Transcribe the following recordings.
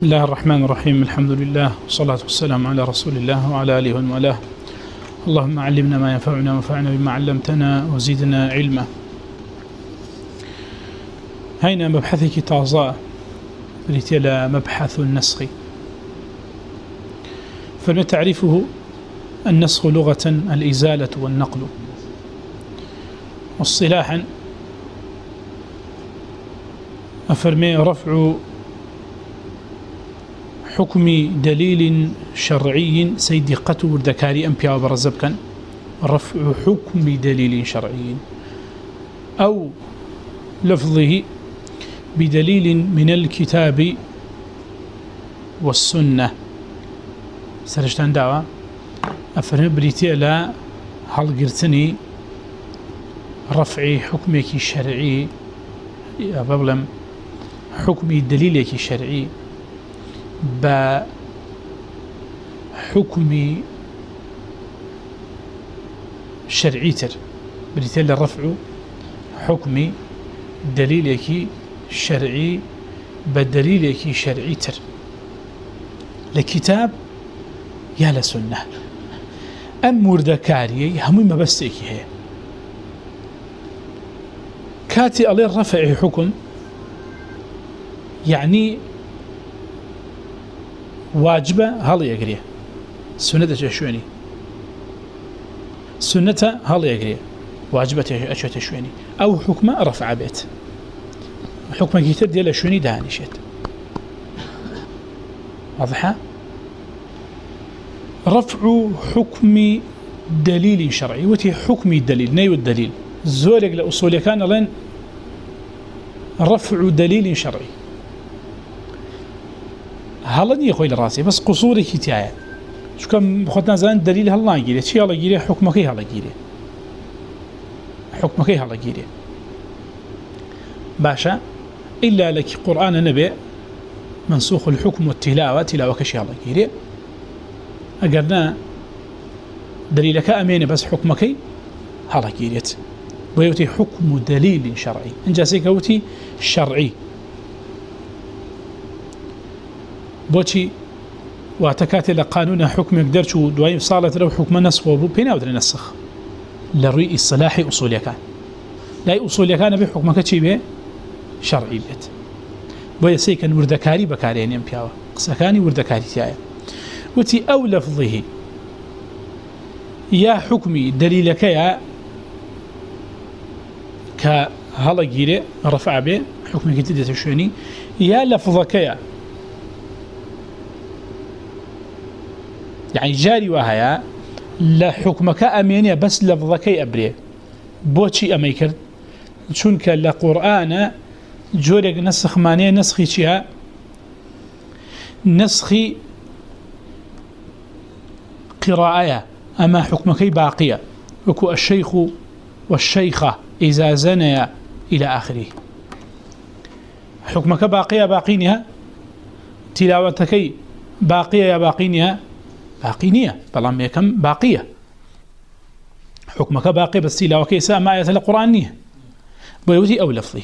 بسم الله الرحمن الرحيم الحمد لله والصلاة والسلام على رسول الله وعلى آله ومولاه اللهم علمنا ما ينفعنا وانفعنا بما علمتنا وزيدنا علما هنا مبحث كتازاء رتلا مبحث النسخ فما تعرفه النسخ لغة الإزالة والنقل والصلاحا أفرمي رفع حكم دليل شرعي سيد قتو ذكاري أمبيا وبرزبكا رفع حكم دليل شرعي أو لفظه بدليل من الكتاب والسنة. سرشتان دعوة أفرم بريتي لا هل قرتني رفع حكمك الشرعي أبغلم حكم دليلك الشرعي بحكم شرعي تر بريتيل الرفع، حكم دليلك شرعي، بدليلك شرعي تر لكتاب يا لسنة أم مردكاري همي ما بستيك هي. كاتي عليه الرفع حكم، يعني واجبة هل يقريه سنة شويني سنة هل يقريه واجبة أشوة شويني أو حكمة رفع بيت حكمة كتير ديال شويني دهاني شيت واضحة رفع حكم دليل شرعي وتي حكم الدليل نيو الدليل زولك لأصول كان لن رفع دليل شرعي هلا ني خوي لراسي بس قصوري كتايا شو كم خدنا زان دليل هلا نجيري شي هلا جيري حكمك هلا جيري حكمك هلا جيري باشا إلا لك قرآن النبي منسوخ الحكم والتلاوة، تلاوة كشي هلا جيري أقرنا دليلك أمين بس حكمك هلا جيريت ويوتي حكم دليل شرعي انجاسيك وتي شرعي بۆچی واتە کاتێ لە قانونە حکمێک دەرچوو دوای ساڵێت لەو حکومە نسخۆ بوو پێ ناودرێ نسخ لە ڕووی ئیسلاحی ئوسولیەکان. لای ئوسولیەکانە بێ حکومەکە چی بێ؟ شەڕعی بێت. بۆ یەسەی وردەکاری بەکارێنێن پیاوە. قسەکانی وردەکاری تایە. وتی ئەو لەفظیهی یا حکمی دلیلەکەیە کە هەڵە گیرێ ڕەفع بێ، حکمێکی دێتە شوێنی، یا لەفظەکەیە يعني جاري وهيا، لا حكمك بس لفظك أبري. بوشي أميكر. چونك لقرآن جوريك نسخ مانية نسخي چيها نسخي قراءة، أما حكمك باقية. وكو الشيخ والشيخة إذا زنيا إلى آخره. حكمك باقية، باقينها. تلاوتك باقية باقينها. بلام يكم باقية حكمك باقي بس تلاوة كيسا ما آية القرآن نية بيوتي أو لفظي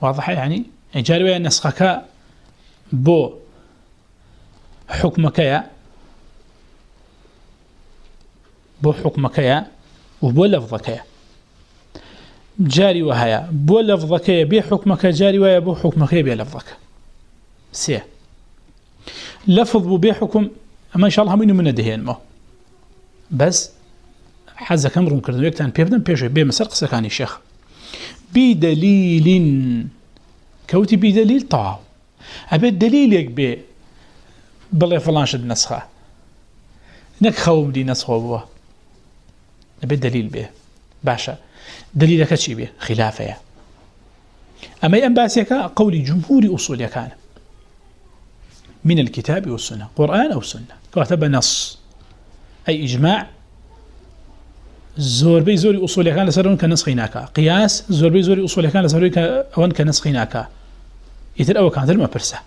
واضح يعني یعنی جاري نسخك بو حكمك يا بو حكمك يا وبو لفظك يا جاري وهيا بو لفظك يا بي حكمك جاري ويا بو حكمك يا بي لفظك سيه لفظ ببيحكم اما ان شاء الله هم من الدهين، ما. بس حز كم رون كردو يكتان بيبدن بيشو بي مسر قصة الشيخ بدليل، كوتي بدليل طاو. ابي الدليل يك بي، بلي فلان شد نسخة. نك خوم دي نسخة بوا. ابي الدليل بي، باشا. دليلك تشي بي؟ خلافة اما ينباسيك قولي جمهور اصول كان. من الكتاب والسنة، قرآن أو سنة. كاتب نص. أي إجماع. زور بي زوري أصول كان لسرون كنسخيناكا قياس زور بي زوري أصول كان لسرون كأوان كنسخيناكا يتر أو كان ذلك برسة.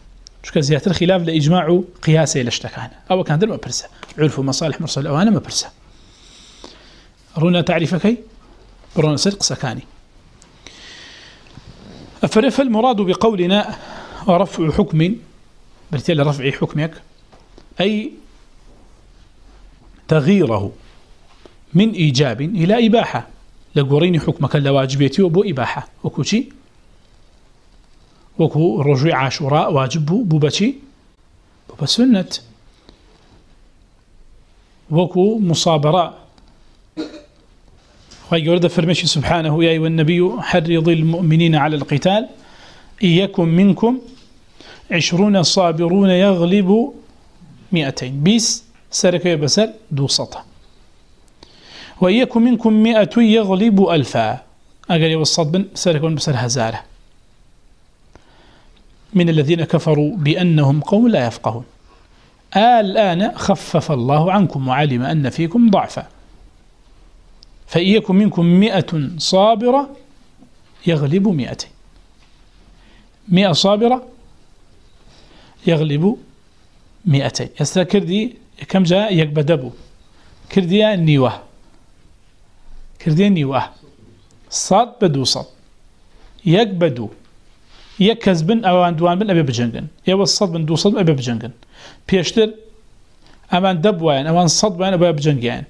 شكا زيادة الخلاف لإجماع قياسي لشتكان. أو كان ذلك برسة. عرف مصالح مرسل أوانا ما برسة. رونا تعريفكي رونا صدق سكاني. فرف المراد بقولنا رفع حكم بالتالي رفع حكمك، أي تغييره من إيجاب إلى إباحة. لقوريني حكمك اللواجبيتي وبو إباحة. وكو شي وكو رجوع عاشوراء واجب بو بچي بو بسنة وكو مصابراء ويقول فرمشي سبحانه، يا أيها النبي حرض المؤمنين على القتال إيكم منكم عشرون صابرون يغلب مئتين بيس سركة بسر دو سطة وإيكم منكم مئة يغلب ألفا أقل يوصد بن سركة بسر هزارة من الذين كفروا بأنهم قوم لا يفقهون الآن خفف الله عنكم وعلم أن فيكم ضعفا. فإيكم منكم مئة صابرة يغلب مئتين مئة صابرة يغلب مئتين يسرى كردي كم جاء يقبدبو كردي النيوة كردي النيوة صاد بدو صاد يقبدو يكزبن أوان دوان بن أبي بجنجن يو الصاد بن، دو صاد أبي بجنجن بيشتر أمان دبوان أمان صاد بان أبي بجنجن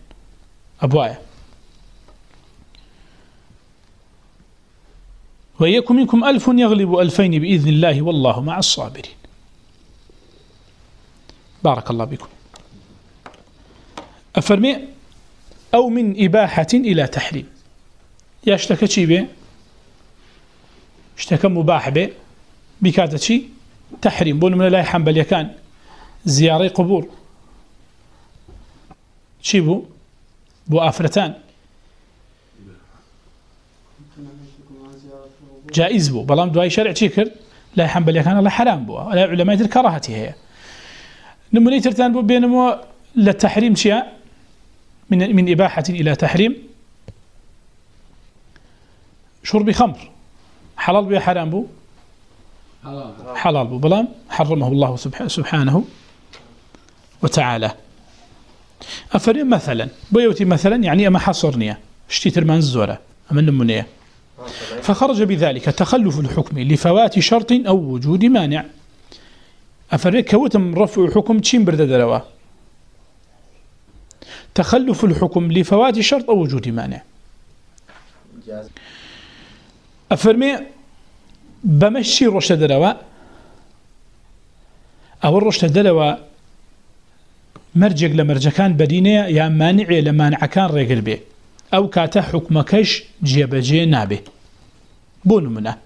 أبوايا ويكن منكم ألف يغلب ألفين بإذن الله والله مع الصابرين. بارك الله بكم أفرمي، أو من إباحة إلى تحريم. يشتكى شي بي؟ اشتكى مباح بي. بكاتة شي؟ تحريم. بول من لا يحنبل يكان زيارة قبور شي بو؟ بو آفرتان. جائز بو. بلام دواي شرع شكر لا يحنبل يكان الله حرام بو. ولا علماء الكراهة هي. نموني ترتان بو بينمو للتحريم شيء من من إباحة إلى تحريم. شرب خمر. حلال بو حرام بو؟ حلال بو. بلام؟ حرمه الله سبحانه وتعالى. أفرين مثلا. بيوتي مثلا يعني أما حصرني. اشتيتر من الزورة. أما نمونيه فخرج بذلك تخلف الحكم لفوات شرط أو وجود مانع. أفرق كوتم رفع حكم تشين برد دروا تخلف الحكم لفوات شرط أو وجود مانع أفرمي، بمشي رشد دروا أو الرشد دروا مرجق لمرجكان بدينة، يا مانع لمانع كان رجل به أو كاتا حكمكش جيبجي نابه بون منه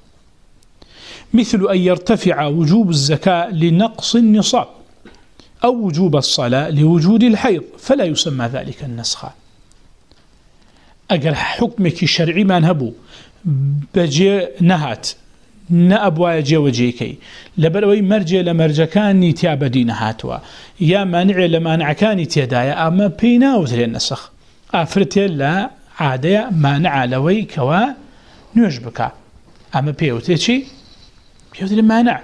مثل أن يرتفع وجوب الزكاة لنقص النصاب أو وجوب الصلاة لوجود الحيض، فلا يسمى ذلك النسخة أقل حكمك الشرعي ما نهبو. بجي نهات. نأبوا جي وجيكي. لبروي مرجي لمرجكان نتيا بدين هاتوا يا مانع لمانع كان تيدايا أما بينا وزري النسخ. أفرتي لا عادة مانع لوي كوا نيجبك أما بيوتي شي بيوتي المانع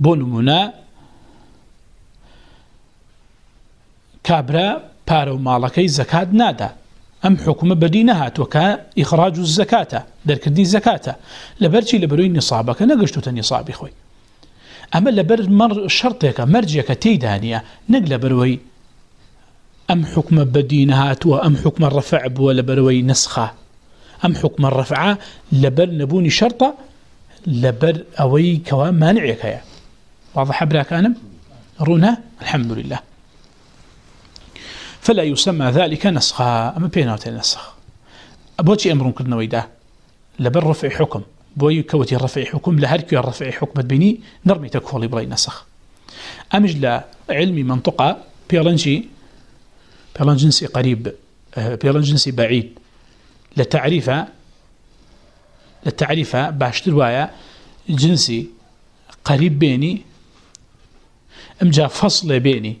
بونمنا كابرا بارو مالكي زكاة نادا. أم حكم بدينها وكا إخراج الزكاة در كردين زكاة لبرشي لبروي نصابك نقشتو تنصابي خوي أما لبر مر شرطك مرجيك تيدانيا نقل بروي أم حكم بدينها وأم حكم الرفع بولا بروي نسخة أم حكم الرفع لبر نبوني شرطة لبر أوي كوا مانعك يا واضح براك أنا رونا الحمد لله فلا يسمى ذلك نسخة أما بينات النسخ أبوتي أمر كنا ويدا لبر رفع حكم بوي كوتي رفع حكم لهركي الرفع حكم بيني نرمي تكولي بلاي نسخ. أمج علمي منطقة بيرنجي بيرن جنسي قريب بيرن جنسي بعيد لتعريف للتعريف باشتر وايا جنسي قريب بيني امجا فصل بيني.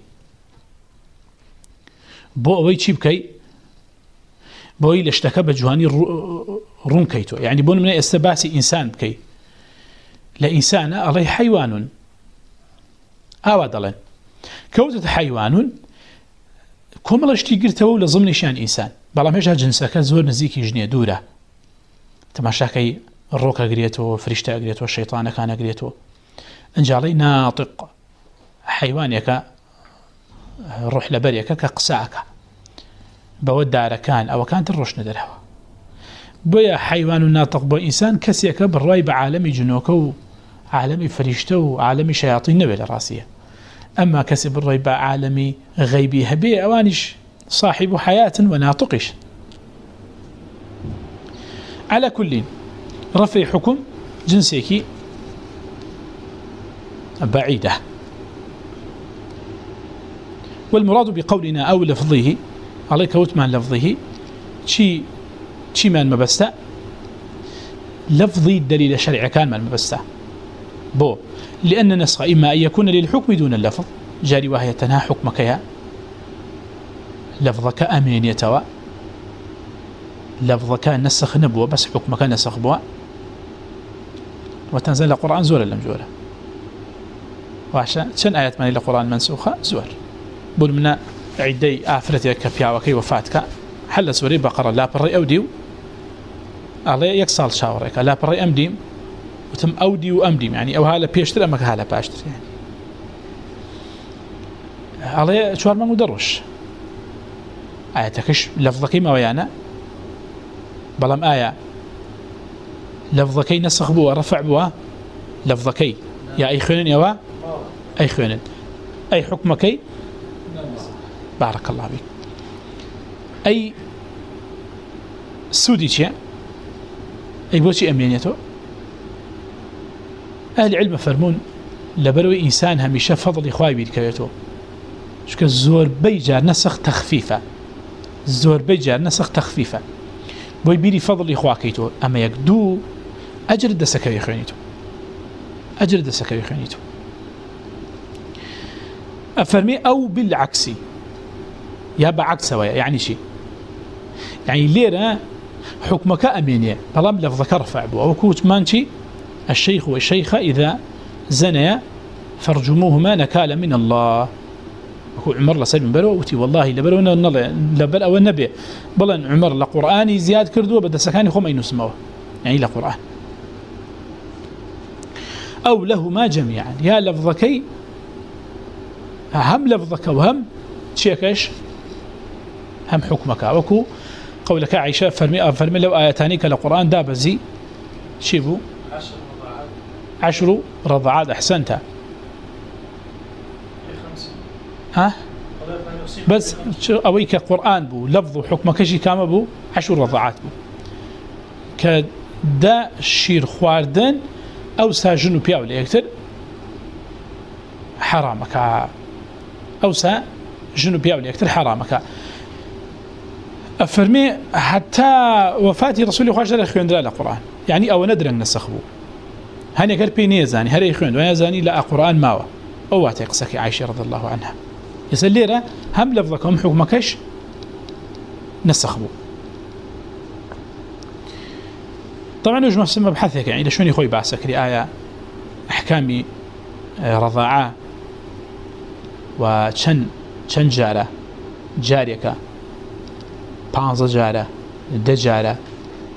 بو اوي چی بكي؟ بو الى اشتكى بجواني رون كيتو يعني یعنی بون من استباسي انسان بكي لا انسان الله حيوان اوادلن كوتة حيوان كومل اشتي قرتو لضمن شان انسان بلا مش جنسك زور نزيكي جنيه دوره گرێتەوە فریشتە ئەگرێتەوە شەیطانەکان ئەگرێتەوە ئەنجاڵی ناتق حیوانێکە ڕۆح لەبەرێکە کە قساکە. بەوە دارەکان ئەوەکانتر ڕۆشنە دەرەوە بۆیە حیوان و ناتق بۆ ئینسان کەسێکە بڕای بە عالمی جنۆکە و عالمی فریشتە و عالمی شیاطی نەبێت لە ڕاستیە. ئەمما کەسی بڕای بە عالمی غیبی هەبێ، ئەوانیش صاحب حياة وناطقش على كل رفع حكم جنسيكي بعيدة. والمراد بقولنا أو لفظه، عليك وتمان لفظه. شي شي من مبستا لفظي دليل شرع كان من مبستا بو، لأن نسخ إما أن يكون للحكم دون اللفظ، جاري وهي تنها حكمك يا لفظك أمين يتوى لفظك نسخ نبوة، بس حكمك نسخ بوا وتنزل القرآن زورا لم جورا وعشان شن آيات من القرآن منسوخة؟ زور بول من عدي آفرتي كفيا وكي وفاتك حل سوري بقرة. لا بري أو ديو علي يكسال شاورك لا بري أم ديم. وتم أو ديو أم ديم. يعني أو هالا بيشتر أمك هالا باشتر. يعني علي شوار ما مدرش آياتكش لفظكي ما ويانا. بلام آية. لفظكي نسخ بوا، رفع بوا. لفظكي. يا أي خيونن يوا أي خيونن أي حكمكي؟ بارك الله بك أي سودي شيء؟ أي بوشي أمينيته أهل علم فرمون لبروي إنسان هميشه فضل إخوائي بيركبيته شكا الزور بيجار نسخ تخفيفة. زور بجار نسخ تخفيفا بوي بيري فضل إخواكيتو أما يكدو أجر دسكا يخوانيتو أجر دسكا يخوانيتو أفرمي أو بالعكس يا بعكس ويا يعني یعنی شي يعني یعنی ليرة حكمك أمينية بلام لفظك رفع بو أو كوت مانشي الشيخ والشيخة إذا زنيا فرجموهما نكال من الله. هو عمر لسيد من برو وتي والله لبرو لبر أو النبي. بلن عمر لقرآني زياد كردو بدا سكاني خم أي نسموه يعني لقرآن أو لهما جميعا. يا لفظكي هم لفظك وهم تشيكش هم حكمك. وكو قولك عائشة فرمي فرمي لو آياتاني كالقرآن دابزي. شيبو عشر رضعات. أحسنتها ها؟ بس اوي كقران بو، لفظ حكم كشي كام بو، عشر رضعات بو. كدا شير خواردن او ساجن بياو ليكتر حرامك. او سا جنو بياو ليكتر حرامك. افرمي حتى وفاتي رسول الله صلى الله عليه وسلم القران يعني او ندر نسخبو هاني قال بيني زاني هري خوين ويا زاني لا قران ماوا او واتي قصك عائشه رضي الله عنها. يسليرا هم لفظكم حكمكش نسخبو. طبعا يجمع سمى بحثك يعني لشون يخوي باسك لآية أحكامي رضاعة وشن شن جارة جاريكا پانزە جارە دە جارە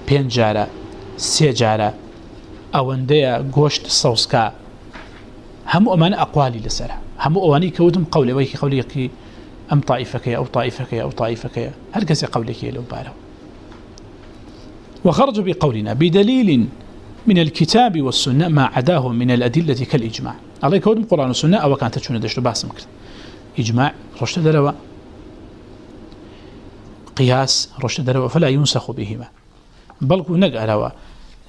پێنج جارە سێ جارە ئەوەندەیە گۆشت سەوسکا هەموو ئەمانە ئەقوالی لەسرە هم اواني كودم قولي ويكي هەموو ئەوانی کەوتم قولەوەیکی قولێکی ئەم طائفەکەی ئەو طائفەکەی ئەو طائفەکەی هەر کەسی قولێکی لەو بارەوە وخرج بقولنا بدليل من الكتاب والسنة ما عداه من الأدلة كالإجماع. الله يكودم قرآن والسنة أو كانت تشون دشتو باسم كرت إجماع رشد دروا قياس رشد دروا فلا ينسخ بهما. بل نقروا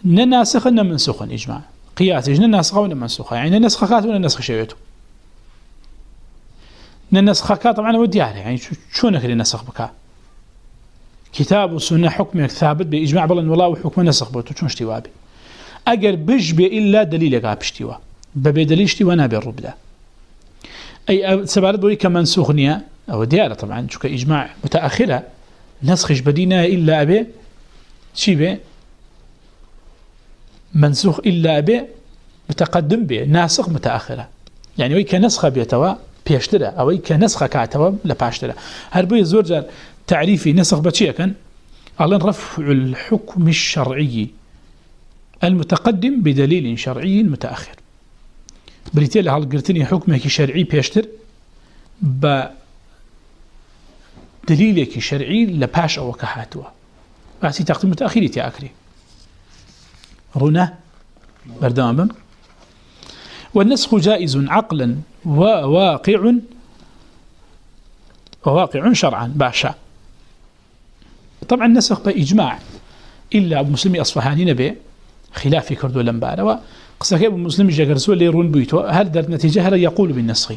نناسخ نمنسخ إجماع. قياس نناسخ ونمنسخ. يعني ننسخ كات وننسخ شويته ننسخ كات طبعا ودياره يعني شو نكري نسخ بكا كتاب وسنة حكم ثابت بإجماع بلن والله وحكم نسخ بوتو شون اشتوابي اگر بجبه إلا دليل قاب اشتوا ببي دليل اشتوا نابي الربدا أي سبارت بوي كمنسوخ نيا أو ديارة طبعا شو كإجماع متأخرة نسخش بدينا إلا أبي شي بي منسوخ إلا أبي متقدم به ناسخ متأخرة يعني یعنی وي كنسخ بيتوا بيشترى أو كنسخ كاتوا لباشترى هل بوي زور جار تعريفي نسخ بچيه كان الله رفع الحكم الشرعي المتقدم بدليل شرعي متأخر. بريتيل هالقرتني حكمك شرعي بيشتر ب دليلك شرعي لباش أو كهاتوا باسي تقدم متأخري تأكري رنا بردام والنسخ جائز عقلا وواقع وواقع شرعا، باشا. طبعا النسخ بإجماع. إلا أبو مسلمي أصفهاني نبي خلافي كردو لنبارا قصة أبو مسلمي جاكرسو اللي يرون بيتو هل در نتيجة؟ هل يقول بالنسخ؟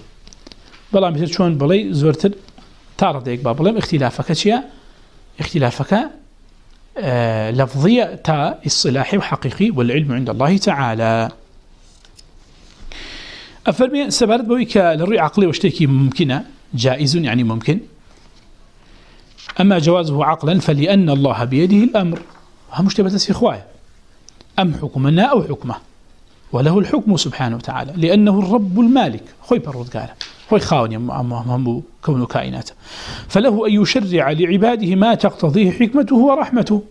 بلا، مثل شون بلي زورتر تارة ديك بابلم اختلافك شيا اختلافك، آه، لفظية تا الصلاحي وحقيقي والعلم عند الله تعالى. أفرمي سبارت بويك للرؤية عقلية واشتكي ممكنة جائز يعني ممكن. أما جوازه عقلا فلأن الله بيده الأمر. هم اشتبت إخوائي أم حكمنا أو حكمه؟ وله الحكم سبحانه وتعالى. لأنه الرب المالك. خوي برود قال خوي خاوني هم كون كائنات فله أن يشرع لعباده ما تقتضيه حكمته ورحمته.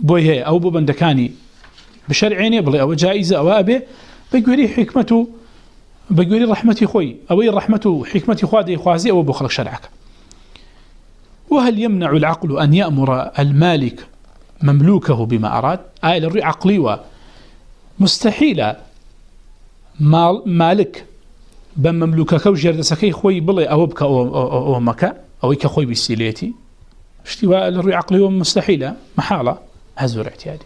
بويه أو ببندكاني بشرعيني، بلي أو جائزة أو أبي، بيقولي حكمته بيقولي رحمتي خوي أو رحمته حكمتي خوادي خوازي أو بخلق شرعك وهل يمنع العقل أن يأمر المالك مملوكه بما أراد؟ آية للرؤى عقلي ومستحيلة مالك بمملوكك وجردسكي خوي بلي أو بك أو مكا أو إيكا خوي بسيليتي اشتواء للرؤى عقلي ومستحيلة محالة هزور اعتيادي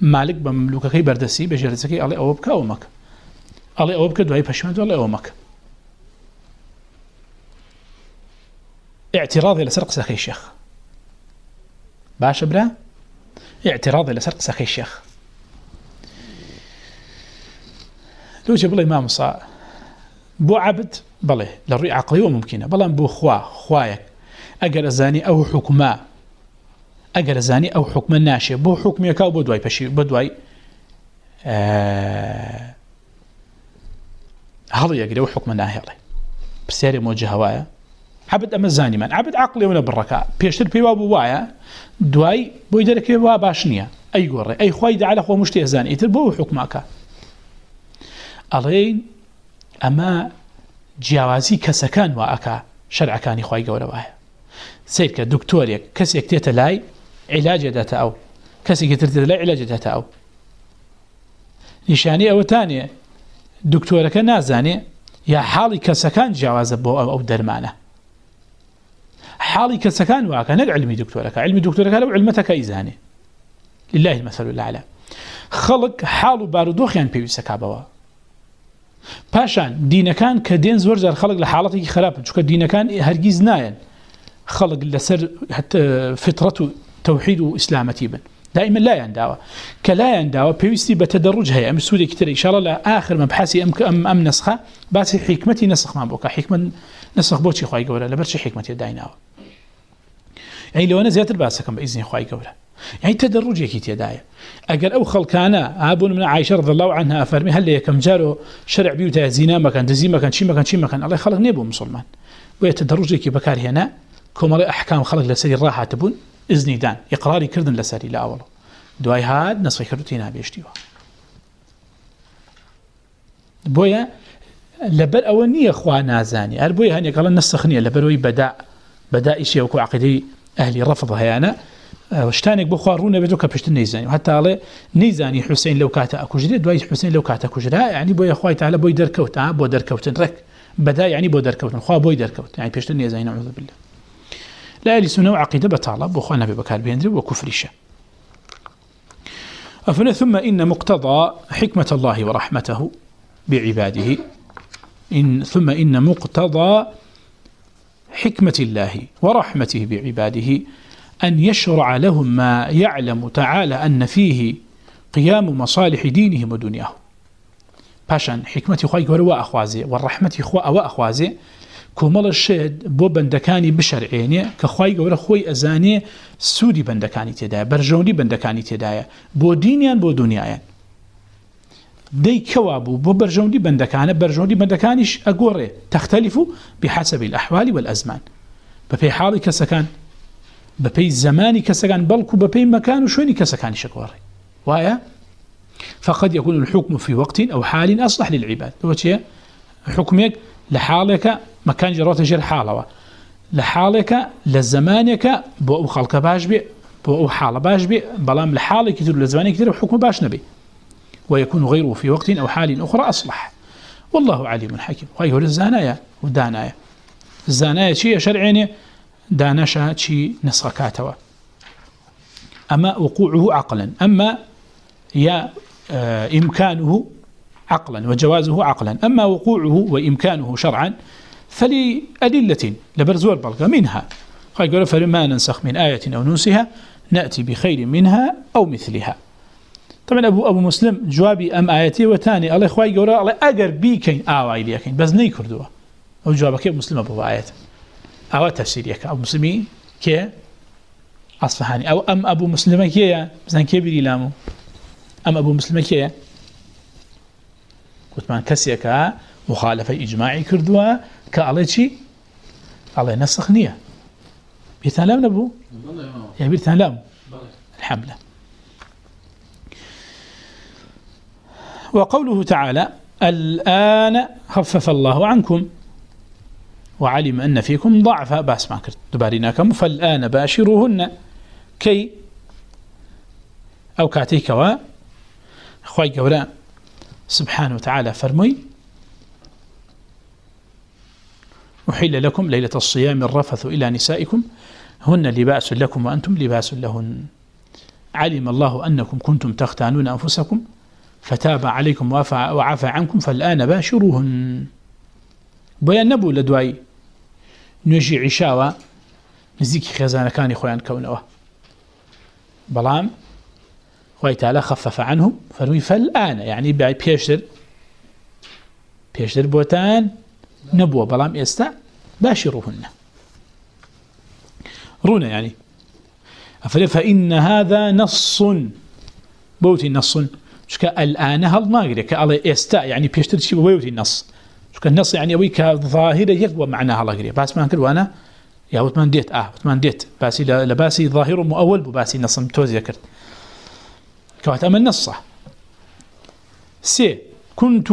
مالك بمملوكك بردسي بجردسكي أو بك أو مكا الله أو بك دعي بشمد الله أو مكا اعتراض إلى سرق سخي الشيخ باش برا اعتراض إلى سرق سخي الشيخ لو جب الله إمام صا بو عبد بله للرؤية عقلية وممكنة بلا بو خوا خوايك أجر زاني أو حكما أجر زاني أو حكم الناشئ بو حكم يكاو بدواي بشي بدواي آه هذا يقرأ حكم الناهي بسيري موجه هوايا عبد أما الزاني من. عبد عقلي ولا بالركاء بيشتر بيوا بوايا دواي بويدرك بوا باشنيا أي قرر أي خوايد على خوا مشتي زاني يتر بو حكمك ألين أما جیاوازی کەسەکان وا ئەکا شەرعەکانی خی گەورە وایە. سیر کە دکتۆرێک کەسێک تێتە لای عیلاجە دەتە ئەو. کەسێکی تر لای عیلاجە دەتە ئەو. نیشانی ئەوەتانێ دکتۆرەکە نازانێ، یا حاڵی کەسەکان جیاوازە بۆ ئەو دەرمانە. حاڵی کەسەکان واکە، نەک علمی دکتۆرەکە. علمی دکتۆرەکە لەو علمەتەکە ئیزانێ. لله المثل الأعلى. خلق حال بارودۆخیان پێویستەکە بەوە. پاشان، دینەکان کە دێن زۆر جار خەڵک لە حاڵەتێکی خراپ چکە دینەکان هەرگیز نایەن. خەڵک لەسەر فترەت و تەوحید و ئیسلامەتی بن. دائما لا ينداوى. كلا ينداوى بيوستي بتدرج هي ام سوري كتير ان شاء الله لا اخر ما ام ام, أم نسخه بس حكمتي نسخ ما بوكا حكمه نسخ بوتشي خوي قوله لبرش حكمتي دايناوى يعني یعنی لو انا زياده باسكم باذن خوي قوله يعني یعنی تدرج يكي تدايا اقل او خلقانا ابون من عائشه رضي الله عنها فرمي هل كم جارو شرع بيوتا زنا ما كان دزي ما كان شي ما كان شي ما كان الله خلق نيبو مسلمان. ويتدرج يكي بكار هنا كما احكام خلق لسري الراحه تبون اذني دان. اقراري كردن لسري لا اول دواي هاد نصفي كردتي نابيشتيوا بويا، لبر اونيه اخوا نازاني. اربويا هاني قال نسخني لبروي بدا بدا شيء وكو عقدي اهلي رفضها هنا وشتانك بخارونه بدو كبشت نيزاني. حتى على نيزاني حسين لو كاتا اكوجري دواي حسين لو كاتا كوجرا يعني بويا اخوي تعالى بوي دركوت، ها دركوت رك. بدا يعني بو دركوت خوا بوي دركوت. يعني بشت نيزاني، نعوذ بالله. لا لي سنه عقيده بطاله بخوانا ببكار بيندري وكفرشه أفلا، ثم إن مقتضى حكمة الله ورحمته بعباده. إن، ثم إن مقتضى حكمة الله ورحمته بعباده أن يشرع لهم ما يعلم تعالى أن فيه قيام مصالح دينهم ودنياهم. باشان، حكمة خواهي وروا أخوازي والرحمة خواهي أخوازي كومل الشهد بو بندكاني بشرعيني كخواهي وروا خوي أزاني سودي بندكاني تدايا برجوني بندكاني تدايا بو دينيان بو دنيايان دي كوابو بو برجوني بندكاني برجوني بندكانيش أقوري تختلف بحسب الأحوال والأزمان. بفي حالي كسكان بپی زمانی کسکان بلکو بپی مکان و شوینی کسکانی شکواری وایا فقد يكون الحكم في وقت أو حال أصلح للعباد. هو شيء حكمك لحالك مكان جرات جر حالة لحالك لزمانك بو خلق باش بي، بو حالة باش بي، بلام لحالك كتير لزمانك كتير حكم باش نبي. ويكون غيره في وقت أو حال أخرى أصلح. والله عليم حكيم. وهي هو الزانايا والدانايا. الزانايا شيء شرعيني دانشا شيء نسخكاتوا أما وقوعه عقلا. أما يا إمكانه عقلا وجوازه عقلا. أما وقوعه وإمكانه شرعا فلأدلة لبرزور بلغة منها. قال فلما ننسخ من آية أو ننسها نأتي بخير منها أو مثلها. طبعا أبو, أبو مسلم جوابي أم آياتي وتاني الله إخوائي قولا الله أقر بيكين آوائي ليكين بس ني كردوا. أو جوابك مسلم أبو آيات. أو تفسيريك أبو مسلمي كي أصفحاني أو أم أبو مسلم كي بزن كي بيري لامو. أم أبو مسلم كي قلت من كسيك مخالفة إجماعي كردوا كالله شي الله نسخ نية بيتان لام نبو؟ يعني بيتان لام؟ الحملة وقوله تعالى الآن خفف الله عنكم وعلم أن فيكم ضعف. باس ما كرت دباريناكم فالآن باشروهن. كي أو كاتيك و أخوي قولا سبحانه وتعالى فرمي أحل لكم ليلة الصيام الرفث إلى نسائكم، هن لباس لكم وأنتم لباس لهن. علم الله أنكم كنتم تختانون أنفسكم، فتاب عليكم وعفى عنكم، فالآن باشروهن. بيان نبو لدواي، نجي عشاوة نزيك خزانة كان إخوان كونه بلام خوي تعالى خفف عنهم، فنوي فالآن، يعني بعي بيشتر بيشتر بوتان نبوة، بلام إستا باشروهن. رونا يعني. فإن هذا نص. بوتي نص. شكا الآن هل ناقري؟ كالله إستا يعني بيشتر شي بوتي نص. شكا النص يعني أوي كظاهرة يقوى معناها الله قري بس ما نكر وانا. يا وثمان ديت، آه، وثمان ديت. باسي لباسي ظاهر مؤول بباسي نص متوزي ذكرت كوات أما النص سي كنت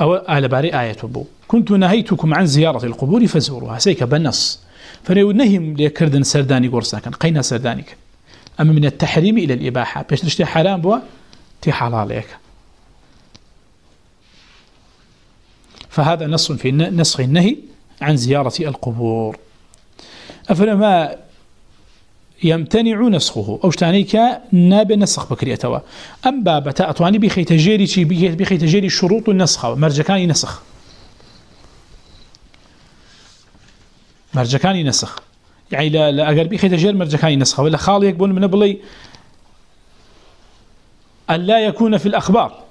أو على باري آية بو كنت نهيتكم عن زيارة القبور فزوروها. سيك بالنص فريو نهم لكردن سرداني قرصا كان قينا سرداني أما من التحريم إلى الإباحة؟ بيش نشتي حرام بوا؟ تي حلاليك فهذا نص في نسخ النهي عن زيارة القبور. أفلما يمتنع نسخه. أو شتانيك ناب نسخ بكريتوا. أم بابة أطواني بخي تجيري بخي تجيري شروط النسخ مرجكاني نسخ. مرجكاني نسخ. يعني لا لا أقل بخي تجيري مرجكاني نسخ ولا خالي يقبون من بلي أن لا يكون في الأخبار.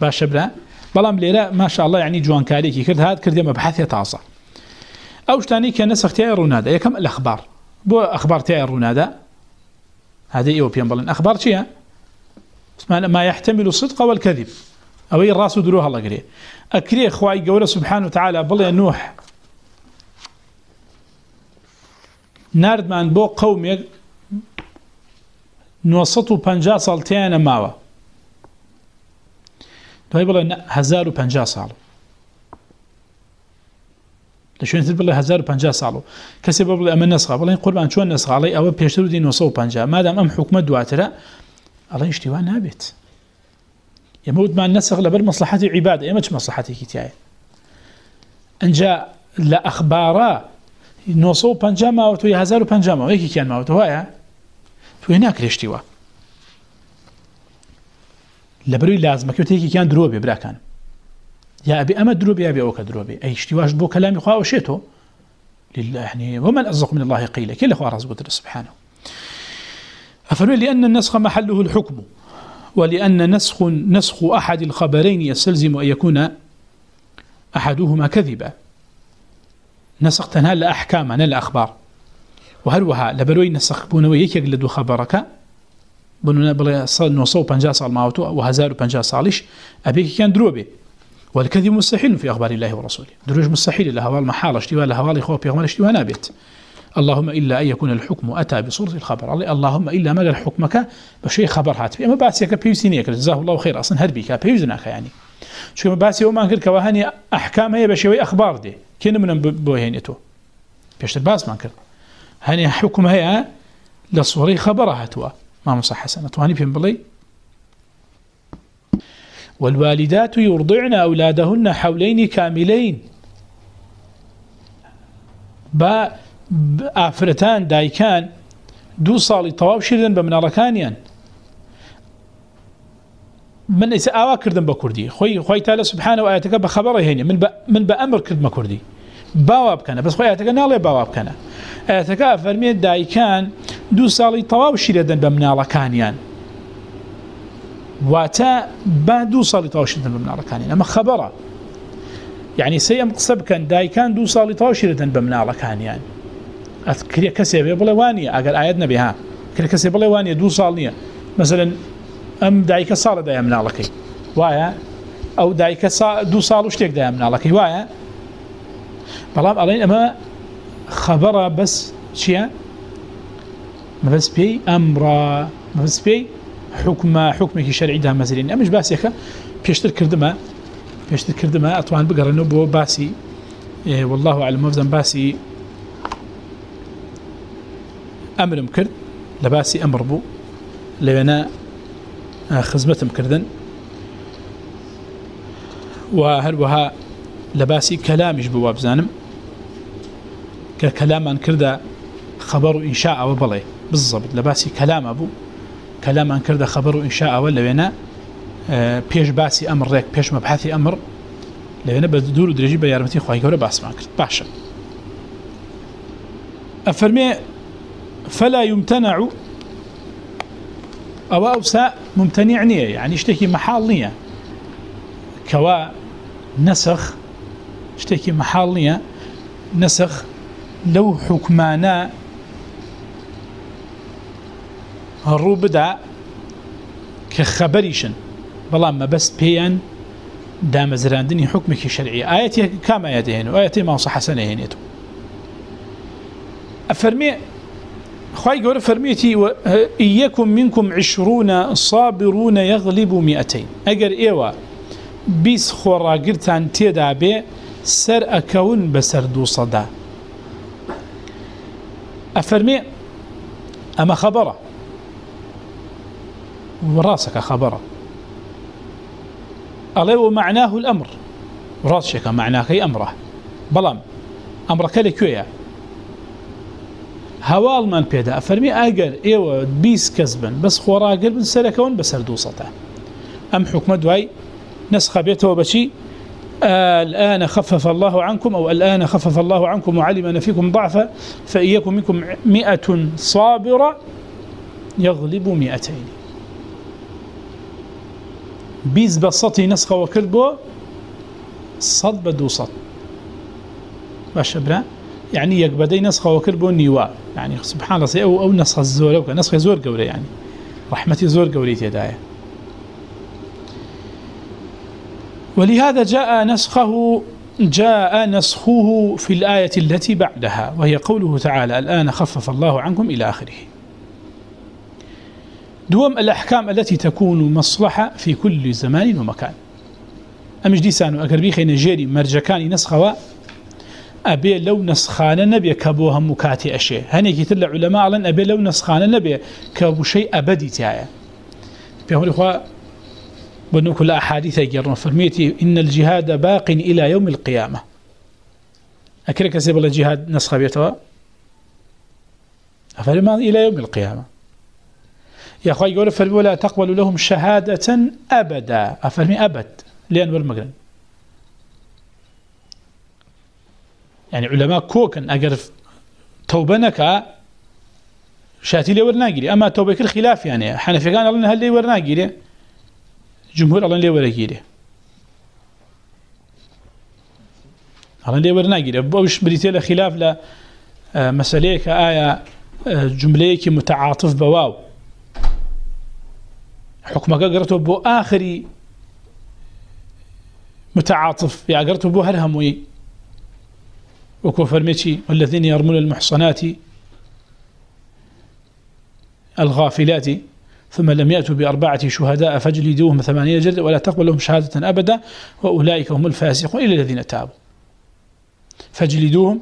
باشا بلا بلام ليرا ما شاء الله يعني جوان كاليكي كرد هاد كرد مبحث يتعصى أو شتاني كان نسخ تيا رونادا يكم الأخبار؟ بو أخبار تيا رونادا هذا إيو بيان بلن أخبار تيا ما يحتمل الصدق والكذب. أو إيه الراس دروها الله قريه أكري إخوائي قولة سبحانه وتعالى بلي نوح. نارد من بو قوم نوسطو پنجا سالتين ماوا دوای بڵێ هزار و پ ساڵ. لە شوێن بڵێ هزار و پ ساڵ و. کەسی بە بڵێ ئەمە نسخ بڵێن قوربان چۆن نسخاڵی ئەوە پێشتر و دی 950 مادام ئەم حکومە دواترە، ئەڵێ شتیوان نابێت. ئێمە وتمان نسخ لەبەر مەسلحەتی عیباد ئێمە چ مەسلحەتێکی تایە؟ ئەجا لە ئەخبارە 950 ماوە توی 1050 ماوە؟ کیان ماوە توێ ناکرێشتیوە لازم كيوتيكي كان دروبي براكان يا ابي اما دروبي يا ابي اوك دروبي اي شتي واش بو كلامي خوا وشيتو لله، يعني ومن ازق من الله قيل كل اخو رزق قدر سبحانه. افروا لان النسخ محله الحكم ولان نسخ نسخ احد الخبرين يستلزم ان يكون احدهما كذبا. نسخ تنال احكام عن الاخبار وهل وها لبروي نسخ بونوي يكيق خبرك. بنونا بلا صل نوصو بنجا صال ماوتو وهزار بنجا صالش. أبيك كان دروبي. والكذب مستحيل في أخبار الله ورسوله. دروج مستحيل لها والمحال اشتوى لها والي خوف يغمر اشتوى نابت اللهم إلا أن يكون الحكم أتى بصورة الخبر. اللهم إلا ما قال حكمك بشيء خبر هات. أما باسيك بيوسينيك جزاه الله خير. أصلا هربيك بيوزناك يعني. شو باسي وما كر كواهني أحكام هي بشوي أخبار دي. كنا من بوهينيتو بيشتر باس ما كر هني حكم هي لصوري خبرها توا ما مصح حسنة تواني بين بلي والوالدات يرضعن أولادهن حولين كاملين. با ئافرەتان دایکان دوو ساڵی تەواو شیردن بە مناڵەکانیان. من ئیس ئاوا کردم بە کوردی. خۆی خۆی تا لە سبحانە و ئاەتەکە بە خبڕی هێنێ من بە ئەمر کردمە کوردی. باوا بکەنە. بەس خۆیاتەکە ناڵێ باوا بکەنە. ئاەتەکە فەرمێت دایکان دوو ساڵی تەواو شیرەدەن بە مناڵەکانیان. واتە با دوو ساڵی تەواو شیردن بە مناڵەکانیان ئەمە خبرە یعنی سێ ئەم قسە بکەن دایکان دوو ساڵی تەواو شیرەدەن بە مناڵەکانیان کرێ کەسێ بێ بڵێ وانە ئەگەر ئاەت نەبێ ها کرێ کەسێ بڵێ وانە دوو ساڵ نییە مثلن ئەم دایکە ساڵە دای مناڵەکەی وایە ئەو دایکە دو ساڵ و شتێک دای مناڵەکەی وایە بەڵام ئەڵێن ئەمە خەبەڕە بەس چییە مەبەست پێی ئەمڕە مەبەست پێی حکومە حکمێکی شەرعیدا مەزرین ئەمش باسێکە پێشتر کردمە پێشتر کردمە ئەتوان بگەڕێنەوە بۆ باسی والله على مفزن باسی امرم کرد لباسي امر بو لأنا خزمتم كردن وهل وها لباسي كلامش بواب زانم ككلام عن كردا خبر إنشاء وبلي بالضبط لباسي كلام أبو كلام عن كردا خبر إنشاء ولا أنا بيش باسي أمر ريك بيش مبحثي أمر لأنا بدور درجي بيارمتي خواهي كورا باس ما باشا أفرمي فلا يمتنع أو أوساء ممتنع يعني یعنی اشتكي محال كوا نسخ اشتكي محال نسخ لو حكمانا بلا ما بس بيان دام زراندني حكمك شرعي آياتي كام آياتي هنا آياتي ما صح سنة هنا أفرمي خواهي قول فرميتي إيكم منكم عشرون صابرون يغلب مئتين أقر إيوا بيس خورا قرتان تيدا بي سر أكون بسر دو صدا أفرمي أما خبره وراسك خبره أليه ومعناه الأمر؟ راسك معناه أمره؟ بلام، أمرك لكوية؟ هوال من پیدا فرمی اگر ایو 20 کس بس خوراگر بن سرکون بسر دو سطح ام حکم دوای نسخ بیته بشي، الآن خفف الله عنكم، أو الآن خفف الله عنكم وعلم أن فيكم ضعفا فإيكم منكم مئة صابرة، يغلب مئتين. بيز بسطي نسخ وكربو صد بدو صد باش برا يعني يقبدي نسخ وكربو نيوا يعني سبحان الله أو, أو نسخ الزور أو نسخ زور قولي يعني رحمتي زور قولي تداية ولهذا جاء نسخه جاء نسخه في الآية التي بعدها وهي قوله تعالى الآن خفف الله عنكم إلى آخره دوم الأحكام التي تكون مصلحة في كل زمان ومكان. أمش ديسان وأقربي خينا جيري مرجكاني نسخه أبي لو نسخانة نبي كبوها مكاتي أشي. هني كتل العلماء لن أبي لو نسخانة نبي كبو شيء أبدي تايا في هون إخوة بنو كل أحاديث يجرون فرميتي، إن الجهاد باق إلى يوم القيامة. أكرك كسيب الله جهاد نسخة بيتوا؟ أفرما إلى يوم القيامة. يا أخوة يقول فرمي ولا تقبل لهم شهادة أبدا. أفرمي أبد لأن والمقرن يعني علماء كوكن اگر توبه نكا شاتي لي ورناغيري اما توبه كل خلاف يعني حنفي كان الله هل لي ورناغيري جمهور الله لي ورناغيري الله لي ورناغيري بوش بريتي له خلاف لا مساله كايه جمله متعاطف بواو حكمك قرته بو اخري متعاطف يا قرته بو هرهموي وكو فرميتي والذين يرمون المحصنات الغافلات، ثم لم يأتوا بأربعة شهداء فاجلدوهم ثمانية جلد ولا تقبل لهم شهادة أبدا، وأولئك هم الفاسقون إلا الذين تابوا. فاجلدوهم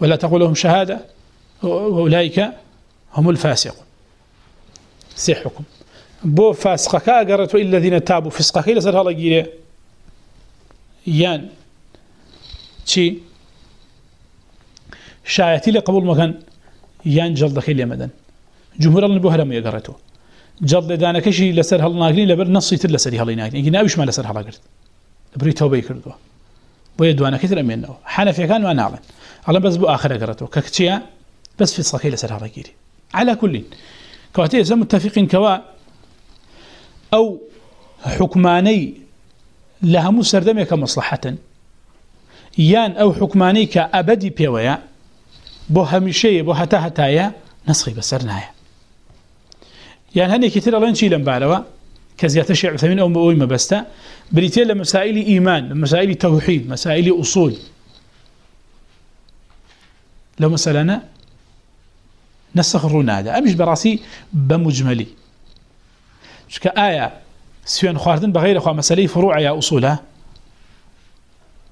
ولا تقبل لهم شهادة، وأولئك هم الفاسقون. سيحكم بو فاسقك أقرت إلا الذين تابوا فسقك إلا سر هلا جيري يان شي شايتي لقبول مكان يان جلدك إلا مدن جمهور الله بوهرم يقرته جلد دانا كشي لسر هلا ناقرين لبر نصي تر لسر هلا ناقرين يمكن ما لسر هلا قرت بري توبة يكردوا بو يدوانا كثير أمين حنفي كان وأنا أعلن الله بس بو آخر بس على كل كواتي زم متفقين كوا أو حكماني لها مسردمك مصلحة يان أو حكماني كأبدي بيويا بو همشي بو هتا هتايا نسخي بسرنايا يعني هني كثير الله نشيل مبالوا كزيات الشيء عثمين أو مؤوي مبستا بريتين لمسائل إيمان لمسائل توحيد مسائل أصول لو مسألنا نسخ الرنادة أمش براسي بمجملي شو كآية سيان خواردن بغير خوا مسألة فروع يا أصولها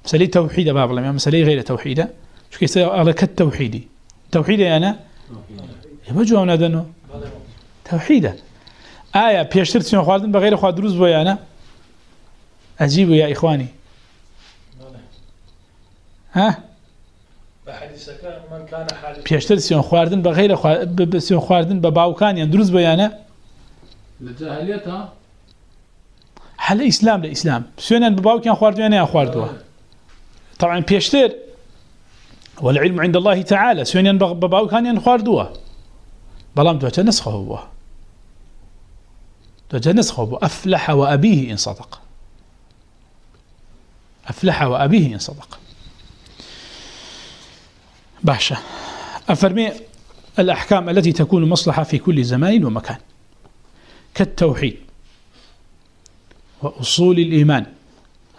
مسألة توحيد باب الله مسألة غير توحيدة شو كيسا على كالتوحيدي توحيدة يا أنا يبجوا دنو توحيدة آية بيشتر خواردن بغير خوا دروز بويا أنا أجيبوا يا إخواني ها بيشتر سيان خواردن بغير خوا سيان خواردن بباوكان يعني دروز بويا أنا لجاهليتها حل إسلام لإسلام سيان بباوكان خواردوا أنا خواردوا طبعا بيشتر والعلم عند الله تعالى سيان بباوكان يعني خواردوا بلام دوجه نسخه هو دوجه نسخه هو أفلح وأبيه إن صدق أفلح وأبيه إن صدق باشا أفرمي الأحكام التي تكون مصلحة في كل زمان ومكان كالتوحيد وأصول الإيمان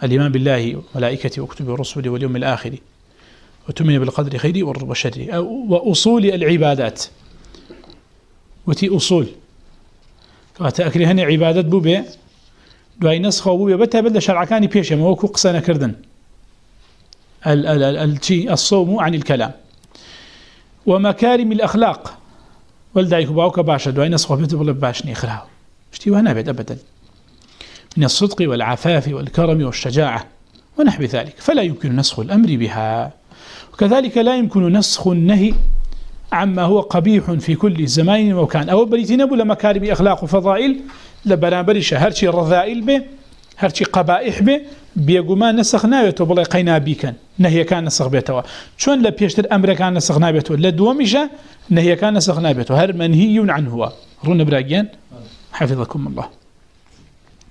الإيمان بالله وملائكته وكتبه ورسوله واليوم الآخر، وتؤمن بالقدر خيره وشره وأصول العبادات. وتي أصول. كأكري هني عبادات بوبي دعي نسخة بوبي بتا بلد شرعكاني بيشا موكو قصانا كردن الصوم عن الكلام. ومكارم الأخلاق. والدعي كباوك باشا دعي نسخة بيت بلد باشني إخراه اشتي وانا بيت أبدا. من الصدق والعفاف والكرم والشجاعة ونحو ذلك. فلا يمكن نسخ الأمر بها. وكذلك لا يمكن نسخ النهي عما هو قبيح في كل زمان وكان أو بريتين بلا مكارم أخلاق وفضائل لبرابرش هرشي رذائل به هرشي قبائح به، بيقو ما نسخ نابته بلا قينا بيكا نهي كان نسخ بيتوا شون لبيشتر أمر كان نسخ نابته لدومشا نهي كان نسخ نابته هر منهي عنه رون براجيان حفظكم الله.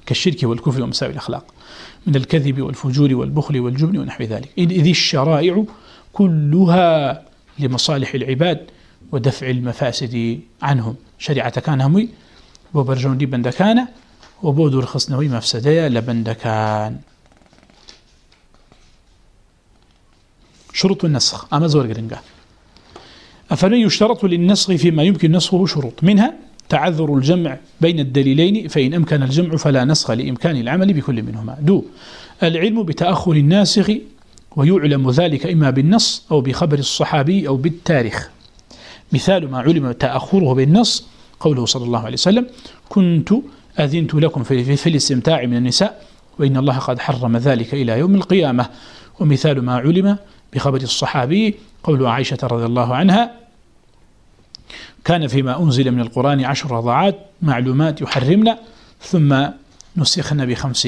كالشرك والكفر ومساوي الأخلاق. من الكذب والفجور والبخل والجبن ونحو ذلك. إذ الشرائع كلها لمصالح العباد ودفع المفاسد عنهم. شريعة كان همي وبرجون دي بندكان وبودور خصنوي مفسدية لبندكان شروط النسخ. أما زور قرنقا. أفلا يشترط للنسخ فيما يمكن نسخه شروط. منها تعذر الجمع بين الدليلين فإن أمكن الجمع فلا نسخ لإمكان العمل بكل منهما. دو العلم بتأخر الناسخ ويعلم ذلك إما بالنص أو بخبر الصحابي أو بالتاريخ. مثال ما علم تأخره بالنص قوله صلى الله عليه وسلم كنت أذنت لكم في, في الاستمتاع من النساء وإن الله قد حرم ذلك إلى يوم القيامة. ومثال ما علم بخبر الصحابي قول عائشة رضي الله عنها كان فيما أنزل من القرآن عشر رضعات معلومات يحرمنا ثم نسخنا بخمس,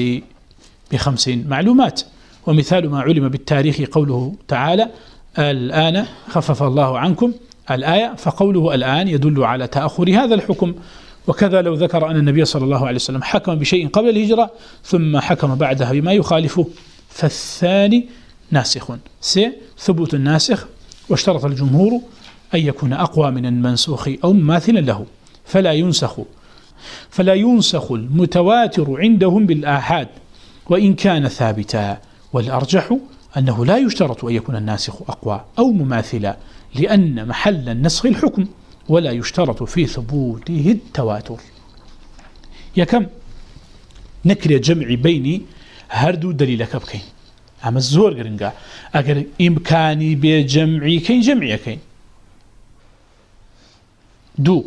بخمس معلومات. ومثال ما علم بالتاريخ قوله تعالى الآن خفف الله عنكم الآية فقوله الآن يدل على تأخر هذا الحكم. وكذا لو ذكر أن النبي صلى الله عليه وسلم حكم بشيء قبل الهجرة ثم حكم بعدها بما يخالفه فالثاني ناسخ. ثبوت الناسخ واشترط الجمهور أن يكون أقوى من المنسوخ أو مماثلا له، فلا ينسخ. فلا ينسخ المتواتر عندهم بالآحاد، وإن كان ثابتا. والأرجح أنه لا يشترط أن يكون الناسخ أقوى أو مماثلا، لأن محل النسخ الحكم، ولا يشترط في ثبوته التواتر. يا كم؟ نكر جمع بيني هردو دليلك بكين اما الزور قرنقا اگر امكاني بجمعي كين جمعي كين. دو.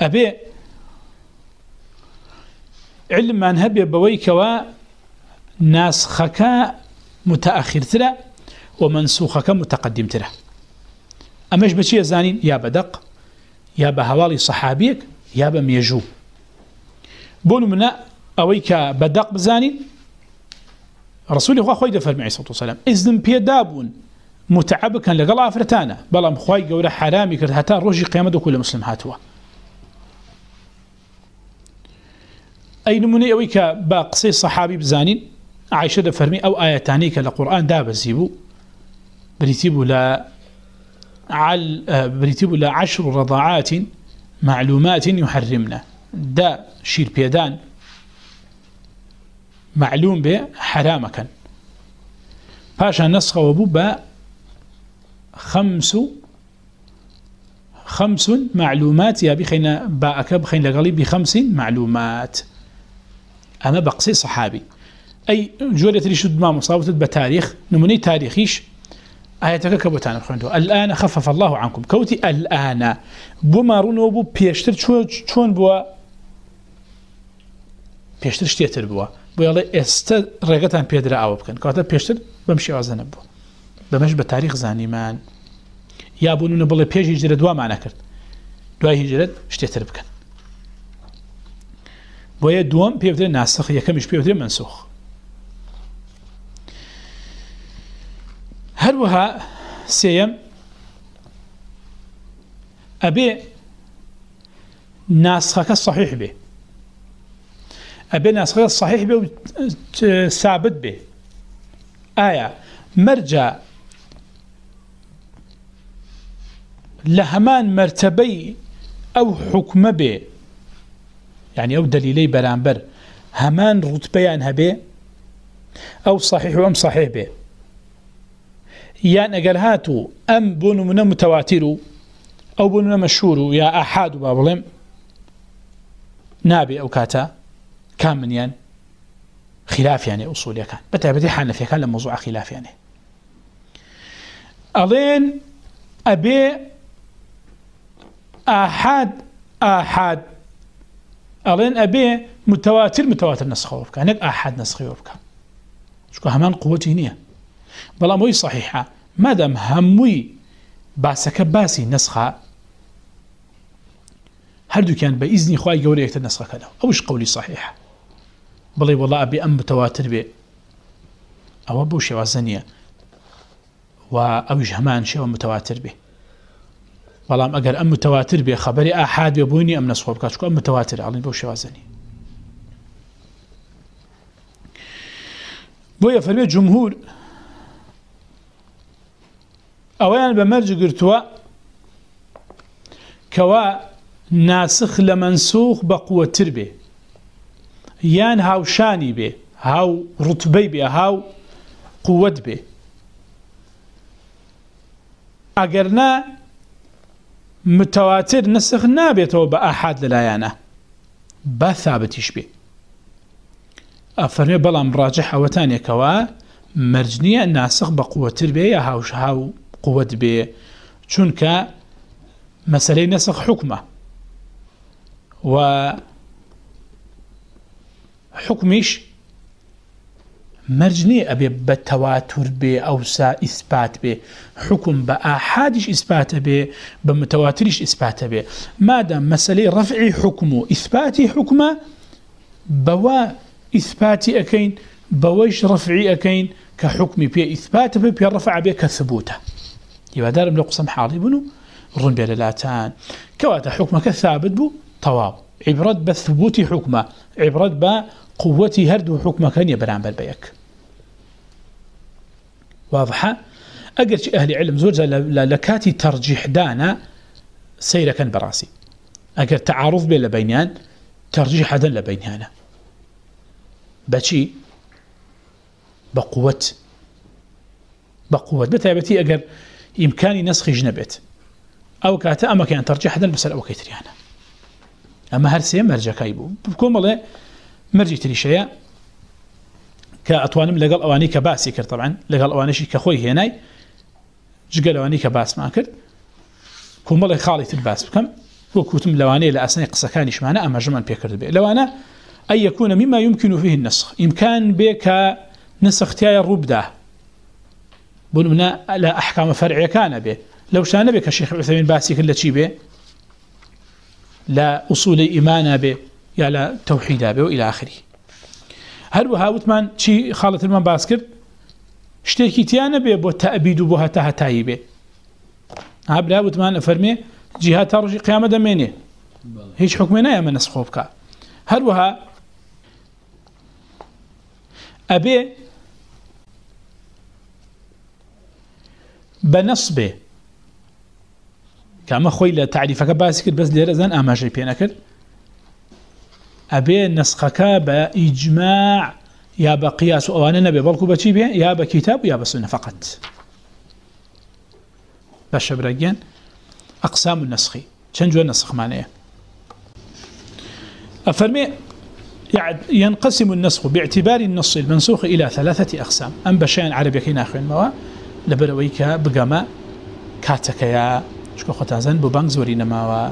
ابي علم من هبي بويكوا ناسخك متأخر ترى ومنسوخك متقدم ترى أمش بشي زانين يا بدق يا بهوالي صحابيك يا بميجو بونو منا أويك بدق بزانين رسول الله خوي دفر معي صلى الله عليه إذن بيدابون متعبكا لقل آفرتانا. بلا مخواي قولة حرامي كرت. هتا روجي قيامة كل مسلم هاتوا. أي نموني أويك باقصي صحابي بزانين عائشة دفرمي أو آياتانيك لقرآن داب الزيبو بريتيبو لا عل بريتيبو لا عشر رضاعات معلومات يحرمنا. دا شير بيدان معلوم به حرامكا. باشا نسخ وبوبا خمس خمس معلومات، يا بخينا باءك بخين لقلي بخمس معلومات. أنا بقصي صحابي. أي جولة ريشد ما مصابت بتاريخ، نموني تاريخيش، آياتك كبتان بخوندو الآن خفف الله عنكم. كوتي الآن. بما رونو بو، بيشتر چون بوا؟ بيشتر شتيتر بوا. بو يالي است رغتان بيدر آو بكن. كواتا بيشتر بمشي وازن بوا. بمش بتاريخ زاني مان يا بو نونو بلا بيش هجرة دوا معنا كرد دوا هجرة شتيتر بكن بو يا دوام بيبدر ناسخ يكمش بيبدر منسوخ هروها سيم أبي ناسخك الصحيح به أبي ناسخك الصحيح به ثابت به آية مرجع لهمان مرتبي أو حكم به يعني یعنی أو دليلي برانبر همان رتبيان هبه أو صحيح أم صحيح به يعني اگر هاتو ام بونو من متواتر او بونو مشهور يا احد بابلم نابي او كاتا كامن يعني خلاف يعني اصول كان بتابتي حنفي كان موضوع خلاف يعني الين ابي احد احد الين ابي متواتر متواتر نسخه كان احد نسخه كان شكو همان قوتي نيه بلا موي صحيحة مادام هموي باسك باسي نسخة هردو كان بإذن خواهي قولي يكتر نسخة كده أوش قولي صحيحة بلا والله أبي أم متواتر بي أو أبو شيء وزنية همان شيء متواتر به بي بلا أقر أم متواتر بي خبري أحد بيبوني أم نسخة بكاتشكو أم متواتر علي بو شيء وزنية بويا فرمي جمهور اوان بمرج قرتوا كوا ناسخ لمنسوخ بقوة تربي يان هاو شاني بي هاو رتبي بي هاو قوة بي اگرنا متواتر نسخ نابيتو بأحد للايانا بثابتش بي افرمي بلا مراجح وتانية كوا مرجنية ناسخ بقوة تربي هاو هاو قوة بي چونك مسألة نسخ حكمة و حكمش مرجني أبي بتواتر بي أو سا إثبات بي حكم بأحادش إثبات بي بمتواترش إثبات بي مادام مسألة رفع حكمه إثباتي حكمه بوا إثباتي أكين بويش رفعي أكين كحكمي بي إثبات بي بي رفع بي كثبوته يبقى دار من قسم حاضي بنو رن بلالاتان كواتا حكمك ثابت بو طواب عبرت بثبوت حكمة عبرت بقوة هرد حكمك يبران بالبيك واضحة؟ أقل أهل علم زوجة لكاتي ترجيح دانا سيرا كان براسي. أقل تعارض بين لبينيان، ترجيح دان لبينيانا. بشي بقوة بقوة. بتابتي أقل إمكاني نسخ جنبت. او كاتا اما كان ترجح هذا بس او كيتريانا. اما هر سي مرجع كايبو. بكم الله مرجع تري شيء كاتوانم لقال اواني كباسي كر طبعا لقال اواني شي كخوي هناي جقال اواني كباس ما كر كم خالي الباس بكم وكتم لواني لاسني قصه كان معنا اما جمل بيكر بي لو انا ان يكون مما يمكن فيه النسخ. امكان بك نسخ تيا الربده بننا لا احكام فرعيه كان به لو شان بك الشيخ عثيمين باسي كل شيء به لا اصول ايمان به يا لا توحيد به والى اخره هل وهاوتمان شي خالة المان باسكر اشتكي تيانا به بو تأبيد بو هتا هتاي به هابلا وتمان افرمي جهات رجي قيامة دميني هيش حكمنا يا من نسخوبك هل وها أبي بنصبه كما خويل تعريفك باسكر بس لرزان أما جي بينكر أبي نسخك بإجماع يا بقياس أوانا نبي بلكو بچي بيه يا بكتاب يا بسنة فقط. باش براجين أقسام النسخ شنجو النسخ معناه أفرمي ينقسم النسخ باعتبار النص المنسوخ إلى ثلاثة أقسام أم بشان عربي كينا أخوين موا لبرويك بقما كاتك يا شكو ختازن ببنك زورين موا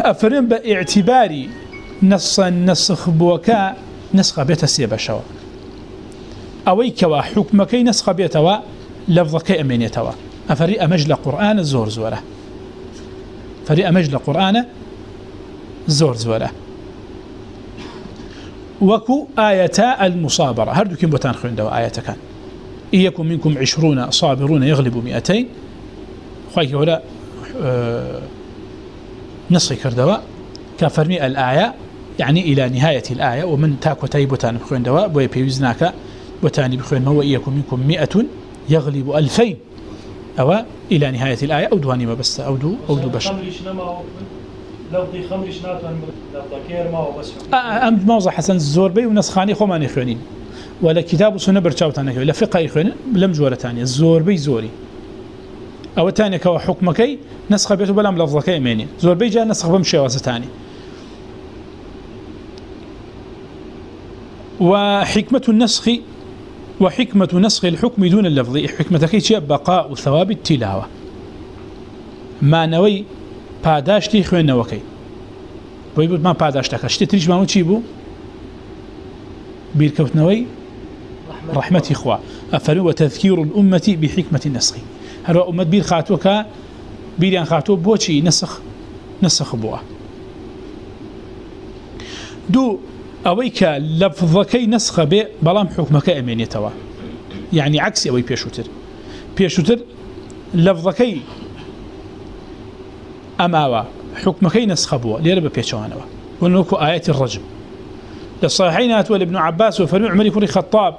أفرم باعتبار نص النسخ بوكا نسخ بيت السيبة شوا أويك وحكمك نسخ بيتوا لفظك أمينيتوا. أفري أمجل قرآن الزور زورة. فري أمجل قرآن زور زورة. وكو آيتا المصابرة. هردو كم بوتان خوين دوا آياتا كان إيكم منكم عشرون صابرون يغلبوا مئتين. خواهي ولا أه نصي كردوا كفرمي الآية يعني إلى نهاية الآية ومن تاكو تايبوتان بخوين دوا بوي بيوزناك بوتاني بخوين هو إيكم منكم مئة يغلب ألفين. أو إلى نهاية الآية أو دواني ما بس أو دو أو دو بشر أم موضع حسن الزور بي ونسخاني خوماني خوانين ولا كتاب سنة برشاوتان ولا فقه خوانين لم جورة تانية الزور بي زوري. أو تانية كوا حكمكي نسخ بيته بلام لفظكي ميني زور بي جاء نسخ بمشي واسطاني وحكمة النسخ وحكمة نسخ الحكم دون اللفظ حكمة كيش بقاء ثواب التلاوة. ما نوي پاداش تي خوين نوكي بوي بود ما پاداش تاكا شتي تريش مانو چي بو بيركوت نوي رحمة إخوة أفلو وتذكير الأمة بحكمة النسخ هل أمة بير خاتوكا بيريان خاتو بوچي نسخ نسخ بوا دو اويك لفظكي نسخ به بلام حكمك امينيتوا يعني یعنی عكس اوي بيشوتر بيشوتر لفظكي اماوا حكمكي نسخ بوا ليرب بيشوانوا ونوكو آيات الرجم للصحيحين أتوى ابن عباس وفرمي عمر يكون خطاب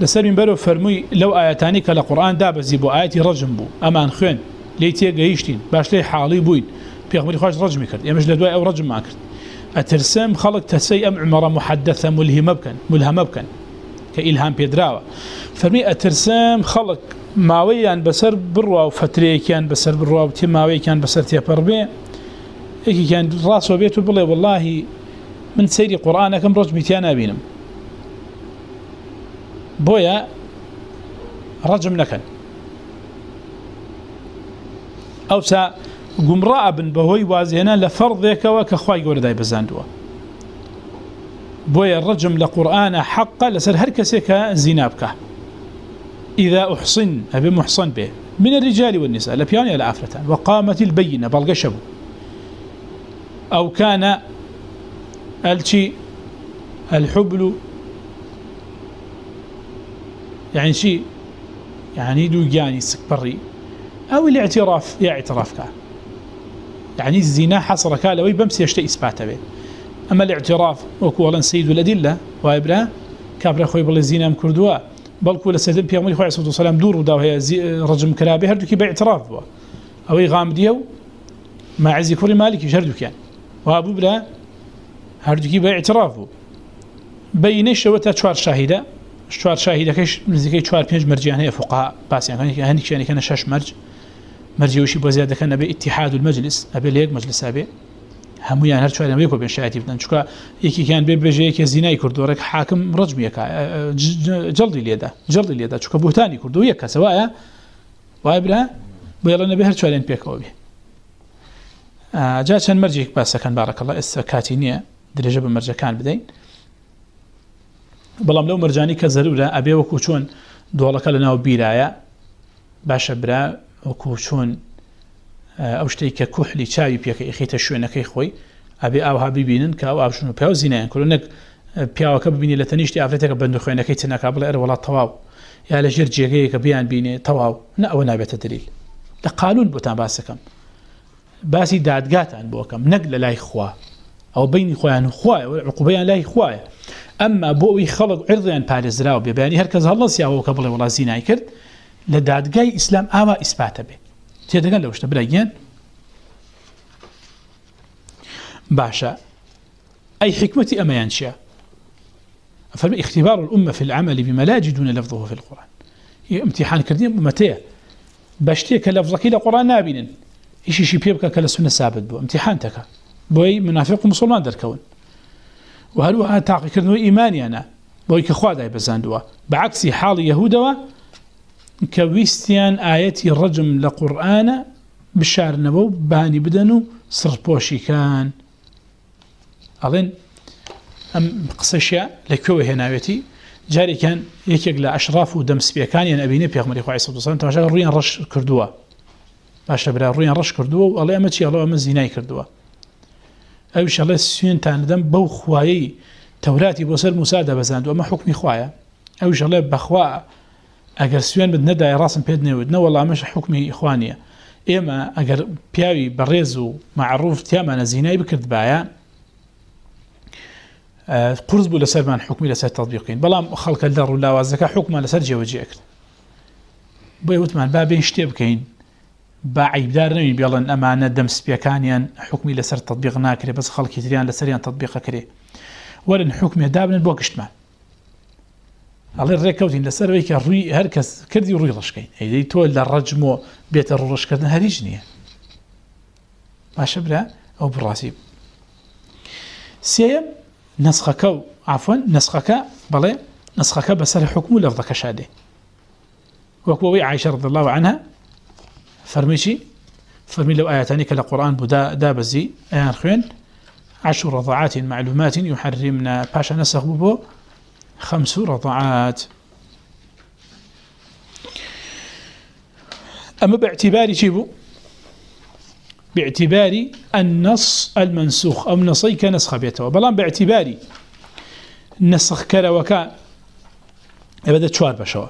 لسر من بلو فرمي لو آياتاني كالقرآن داب زيبو آيات رجم بو. أمان خين ليتي قيشتين، باش لي حالي بوين. بيغمري خواج رجمي كرد يمش لدواء، أو رجم ما كرد. اترسم خلق تسي ام عمره محدثه ملهمه بكن ملهمه بكن كالهام بيدراوه فرمي اترسم خلق ماويان بسر بروا وفتري كان بسر بروا وتماوي كان بسر تيبربي ايكي كان راس وبيته بالله والله من سيري قرآن كم رجم تيانا بينم. بويا رجم نكن او سا گمراه بن بهوی وازهنا لفرضك وكخواي قول بزاندوا. بويا الرجم لقرآن حق لسر هر كسيك زينابك إذا أحصن، أبي محصن به. من الرجال والنساء لبيان إلى عفرتان وقامت البينة بالقشب أو كان الشي الحبل يعني شيء يعني دو جاني سكبري أو الاعتراف، يا اعترافك يعني الزنا حصر كاله ويبمس يشتي إثباته به أما الاعتراف وكولا سيد الأدلة وإبرا كابر أخوي بالله الزنا مكردوا بل كولا سيد بيامر أخوي عليه الصلاة دور ودا وهي رجم كلابه هردو كي باعتراف بوا. أو يغام ديو، ما عزي كوري مالك يشهردو كان وابو بلا هردو كي باعتراف بينش وتا شوار شاهدة. چوار شاهیدەکەش نزیکەی چوار پێنج مەرجیان هەیە فقها باسییانەکە هەندێک شوێنەکەنە شش مەرج. مەرجیوشی بۆ زیادەکە نەبێ اتحاد المەجلس ئەبێ لە یەک مەجلس بێ هەمویان هەر چوارێ بێ بێ شایەتی بدەن. چکە یەکییان بێ بێژەیەکە زینای کردوەرەك حاکم ڕجمیەکە جڵدی لێدا جڵدی لێدا. چکە بوتانی کردو یەک کەسەوەە وای برا؟ بێڵە نەبێ هەر چوارێن پێکەوە بێ. جا چەند مەرجێک باسەکەن باڕەکەڵە ئێستا کاتی نییە. درێژە بە مەرجەکان بدەین. بەڵام لەو مەرجانی کە زەرورە ئەبێ وەکو چۆن دۆڵەکە لە ناو بیرایە، باشە برا وەکو چۆن، ئەو شتێک کە کوحلی چاوی پێکە ئەخیتە شوێنەکەی خۆی، ئەبێ ئاها ببینن کە ئەو ئاوشن و پیا زیینیان کرد پیاوەکە ببینی لە تەنیشتی ئافرەتێکە بند خوێنەکەی چنەکە بڵێ ئەر وڵات تەواو. یا لە ژێر جێگەیەکە بیان بینێ، تەواو. نە ئەوە نابێتە دلیل. لە قانون بۆتان باسەکەم. باسی دادگاتان بۆکەم. نەک لە لای خوا. ئەو بینی خۆیان خوایە عقوبیان لای خوایە. ئەمما بۆ ئەوی خەڵک عردیان پارێزرا و بێبیانی هەرکەس هەڵەسیاوەکە بڵێ وڵا زینای کرد، لە دادگای ئیسلام ئاوا ئیسپاتە بێ. تێدەگەن لە شتە باشا أي حكمة أميان شيء فالم اختبار الأمة في العمل بما لا يجدون لفظه في القرآن. امتحان كردين متى باشتيك لفظك إلى قرآن نابين إيش شي بيبكى كلا سنة ثابت بو امتحان تكا بوي منافق مسلمان در كون وهل هو تعقي كردنو إيماني بزاندوا. بعكس حال يهودا كويستيان آياتي الرجم لقرآن بشار نبو باني بدنو سرپۆشی ئەڵێن ئەم قسەشە لەکوێوە هێناوێتی جارێکیان یەکێک لە ئەشراف و دەمسپیەکانیان ئەبینە پێغمەری خی سەسان تاژە ڕویان ڕش کردووە باشە برا ڕویان ڕش کردووە و ئەڵێ ئەمە چی ئەڵەوە ئەمە زینای کردووە ئەو شەڵێ سوێنتان دەم بەو خوایی تەوراتی بۆ سەر موسا دەبەزاند، ئەمە حکمی خوایە. ئەو ژەڵێ بەخوا ئەگەر سوێن بت نەدای ڕاستم پێت نەوت نەوەڵامەش حکمی خوانیە. ئێمە ئەگەر پیاوی بەڕێز و معروف تیامانە زینای بکرد باە قرس بوو لەسەرمان حکمی لەسەر تطبیقین بەڵام خەڵکە لە ڕوولاوازەکە حکمان لەسەر جێوەجێ کرد. بۆی وتمان با بێن شتێ بکەین با عیبدار نەوین بێڵن ئەمانە دەم سپیەکانیان حکمی لەسەر تطبیق ناکرێت بەس خەڵکی تریان لەسەریان تطبیقە کرێ. وەرن حکمێ دابنن بۆ گشتمان ئەڵێ ڕێکەوتین لەسەرەوەی کە ڕووی هەر کەس کردی ڕووی ڕشکەین ئەیدەی تۆ لە ڕەجمۆ بێتە ڕۆژکردن هەریج نییە. باشە برا، ئەو بڕاستی. سێم نسخەکە و ئافۆن نسخەکە، بەڵێ، نسخەکە بەسەر حکم و لەفظەکە وەکوەوەی عیشە رضی الله عنها فەرمیشی فەرمی لەو ئاياتانی کە لە قورآن بوو دابەزی ئەیان خوێن عشر رضعات معلومات يحرمنا. باشا نسخ بو خمس رضعات. أما باعتبار شيبو باعتبار النص المنسوخ. أو نصي كنسخ بيته. بلان باعتبار نسخ كرا وكان أبدا شوار بشوا.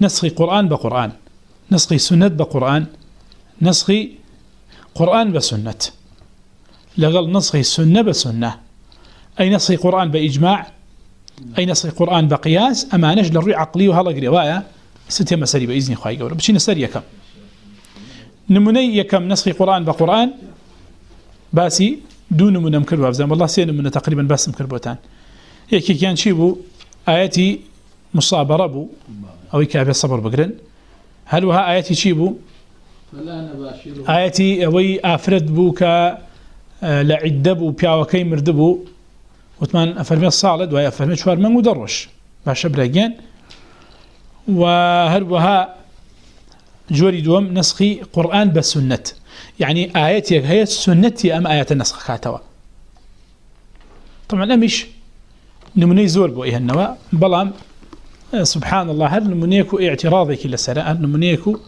نسخ قرآن بقرآن. نسخ سنة بقرآن نسخ قرآن بسنة لغل نسخ سنة بسنة أي نسخ قرآن بإجماع أي نص القرآن بقياس أما نجل الرؤية عقلي وهلا قريبايا ستة مساري بإذن خواهي قولا بشي نسار يكم نمني يكم نص القرآن بقرآن باسي دون نمنا مكر بابزان والله سي نمنا تقريبا باس مكر بوتان. يكي كان شيبو آياتي مصابرة بو. أو يكابي الصبر بقرن هل وها آياتي شيبو آياتي أوي آفرد بو كا لعدبو بياوكي مردبو وثمان، أفرمي الصالد، وهي أفرمي شوار من مدرش. باشا براجين وهروها جوري دوم نسخي قرآن بسنة يعني آياتي، هي السنة أم آيات النسخ كاتوا؟ طبعا أمش نمني زور بو إيه النواء بلام سبحان الله هل نمنيكو اعتراضك لسراء؟ هل نمنيكو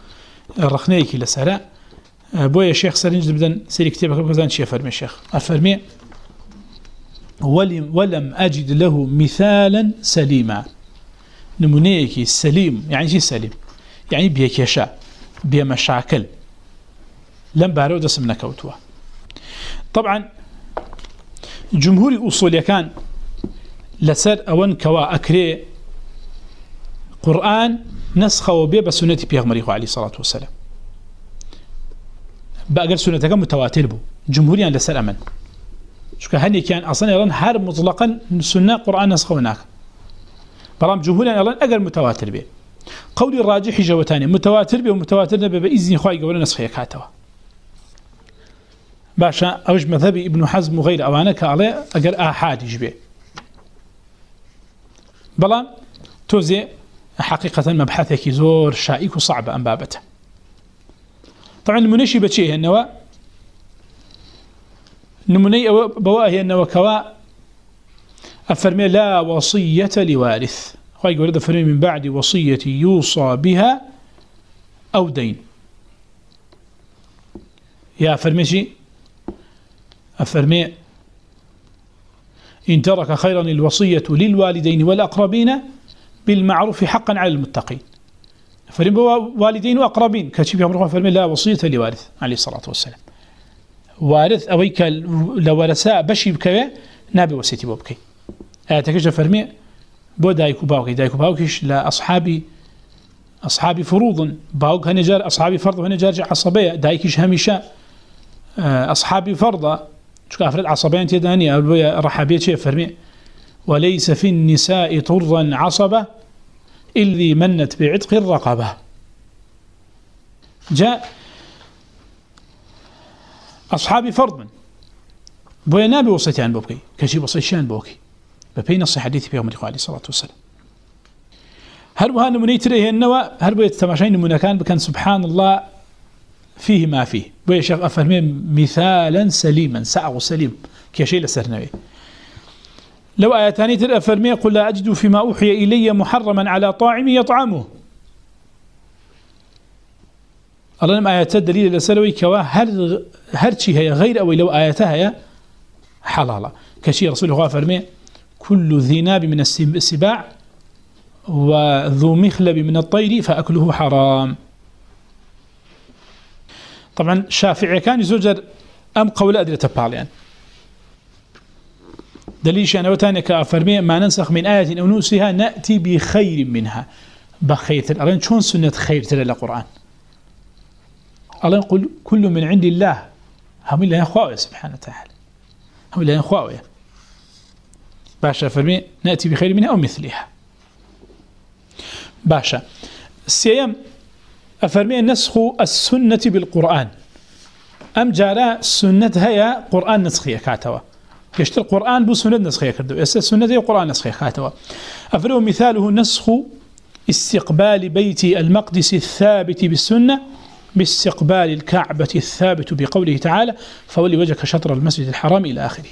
رخنيك لسراء؟ بويا شيخ سرنج بدن سيري كتابك بكذان شيخ فرمي الشيخ أفرمي. ولم, ولم أجد له مثالا سليما. نمونيكي سليم يعني شي سليم؟ يعني بيكيشا بيمشاكل. لم بارو دس من كوتوا طبعا جمهور أصول كان لسر أون كوا أكري قرآن نسخة وبيا بسنة بيغمري عليه الصلاة والسلام بأقر سنة كان متواتر بو. جمهوريان لسر أمن شكا هني كان أصلا يرون هر مطلقا سنة قرآن نسخة هناك بەڵام جمهوریان ئەڵەن ئەگەر متواتر بێ قولی ڕاجحی ژەوەتانێ متواتر بێ و متواتر نەبێ بە ئیزنی خی گەورە نسخەیە کاتەوە باشە ئەوش ابن حەزم و غیر ئەوانە کە ئەڵێ ئەگەر ئاحادیش بێ بەڵام تۆزێ حقيقة مبحثك زور شائك وصعب أم بابته طبعا المنشي بشيء النوا نمني بواه النوا كوا أفرمي لا وصية لوارث. خواهي قول هذا فرمي من بعد وصية يوصى بها أو دين يا أفرمي أفرمي إن ترك خيرا الوصية للوالدين والأقربين بالمعروف حقا على المتقين. فرمي والدين وأقربين. كتب يوم رفع فرمي لا وصية لوارث عليه الصلاة والسلام. وارث أويك لورساء بشي بكوي نابي وسيتي بوبكي آياتك فرمي، بو دايكو باوكي. دايكو باوكيش لا أصحابي أصحابي فروض. باوك هنجار أصحابي فرض هنجار عصبية. دايكيش هميشا أصحابي فرض شو أفرد عصبية تيداني أو رحابية شيء فرمي. وليس في النساء طرا عصبة إذ منت بعتق الرقبة جاء أصحابي فرض بويا نابي وصيتان بوكي، كشي وصيشان بوكي. ببين الصحة حديث في أمر عليه الصلاة والسلام. هل بها نموني تريه النوى؟ هل بها التماشين نمونا كان بكان سبحان الله فيه ما فيه. بويا شيخ أفرمين مثالا سليما سعغ سليم كيشي لسرنوي. لو آياتاني ترى فرمي قل لا أجد فيما أوحي إلي محرما على طاعم يطعمه. الله لم آيات الدليل لسلوي كوا هر هرشي هي غير أو لو آياتها هي حلالة كشي رسول الله فرمي كل ذي ناب من السباع وذو مخلب من الطير فأكله حرام. طبعا شافعي كان يزوجر أم قول أدري أدرة باليان دليل شأن وتانك أفرمي ما ننسخ من آية أو نؤسها نأتي بخير منها. بخير أرين شون سنة خير ترى القرآن الله يقول كل من عند الله. هم الله يخواوي سبحانه وتعالى هم الله يخواوي باشا فرمي نأتي بخير منها أو مثلها باشا السيام أفرمي نسخ السنة بالقرآن. أم جارا سنة هي قرآن نسخية كاتوا يشتر القرآن بو سنة نسخية كردو يسا سنة هي قرآن نسخية كاتوا أفرمي مثاله نسخ استقبال بيت المقدس الثابت بالسنة باستقبال الكعبة الثابت بقوله تعالى فولي وجهك شطر المسجد الحرام إلى آخره.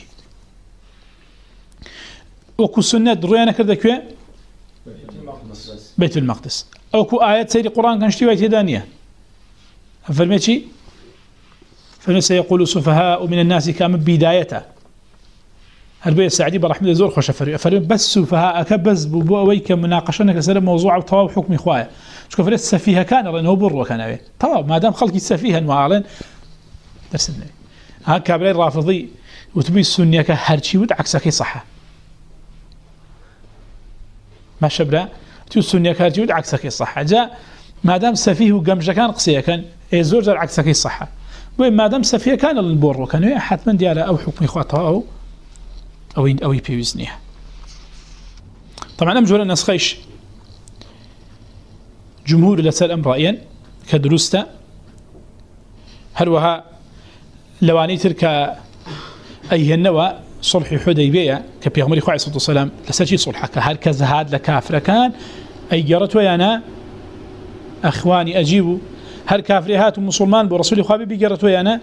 وكو سنة رؤيانا كرده بيت المقدس. او كو آيات سيد القرآن كان شتوى تدانية فرمي شي فرمي سفهاء من الناس كام بدايته هربي السعدي برحمة زور خوش فرمي فرمي بس سفهاء كبز بوويك مناقشة كسر موضوع وطواب حكم إخوائي شكو فرمي السفيها كان لأنه بر وكان أبي طواب، ما دام خلقي السفيها وعالين درس النبي ها كابلي الرافضي وتبي السنية كهرشي ودعكسك صحة. ما شبرا؟ تو سنية كارجود عكسك الصحة جاء، ما دام سفيه وقمجة كان قصية كان اي زوجة عكسك الصحة وما دام سفيه كان البور وكان حتما ديالا او حكم اخواتها او او او يبيوزنيها طبعا امجور الناس خيش. جمهور لسال امر رأيا، كدروستا. هل وها لواني تلك ايه النوى صلح حديبية؟ كبيغمري خواه صلى الله عليه وسلم لسجي صلحك هل كزهاد لكافر كان؟ أي جرت ويانا أخواني أجيبوا. هل كافر هات مسلمان برسول خواه بي جرت ويانا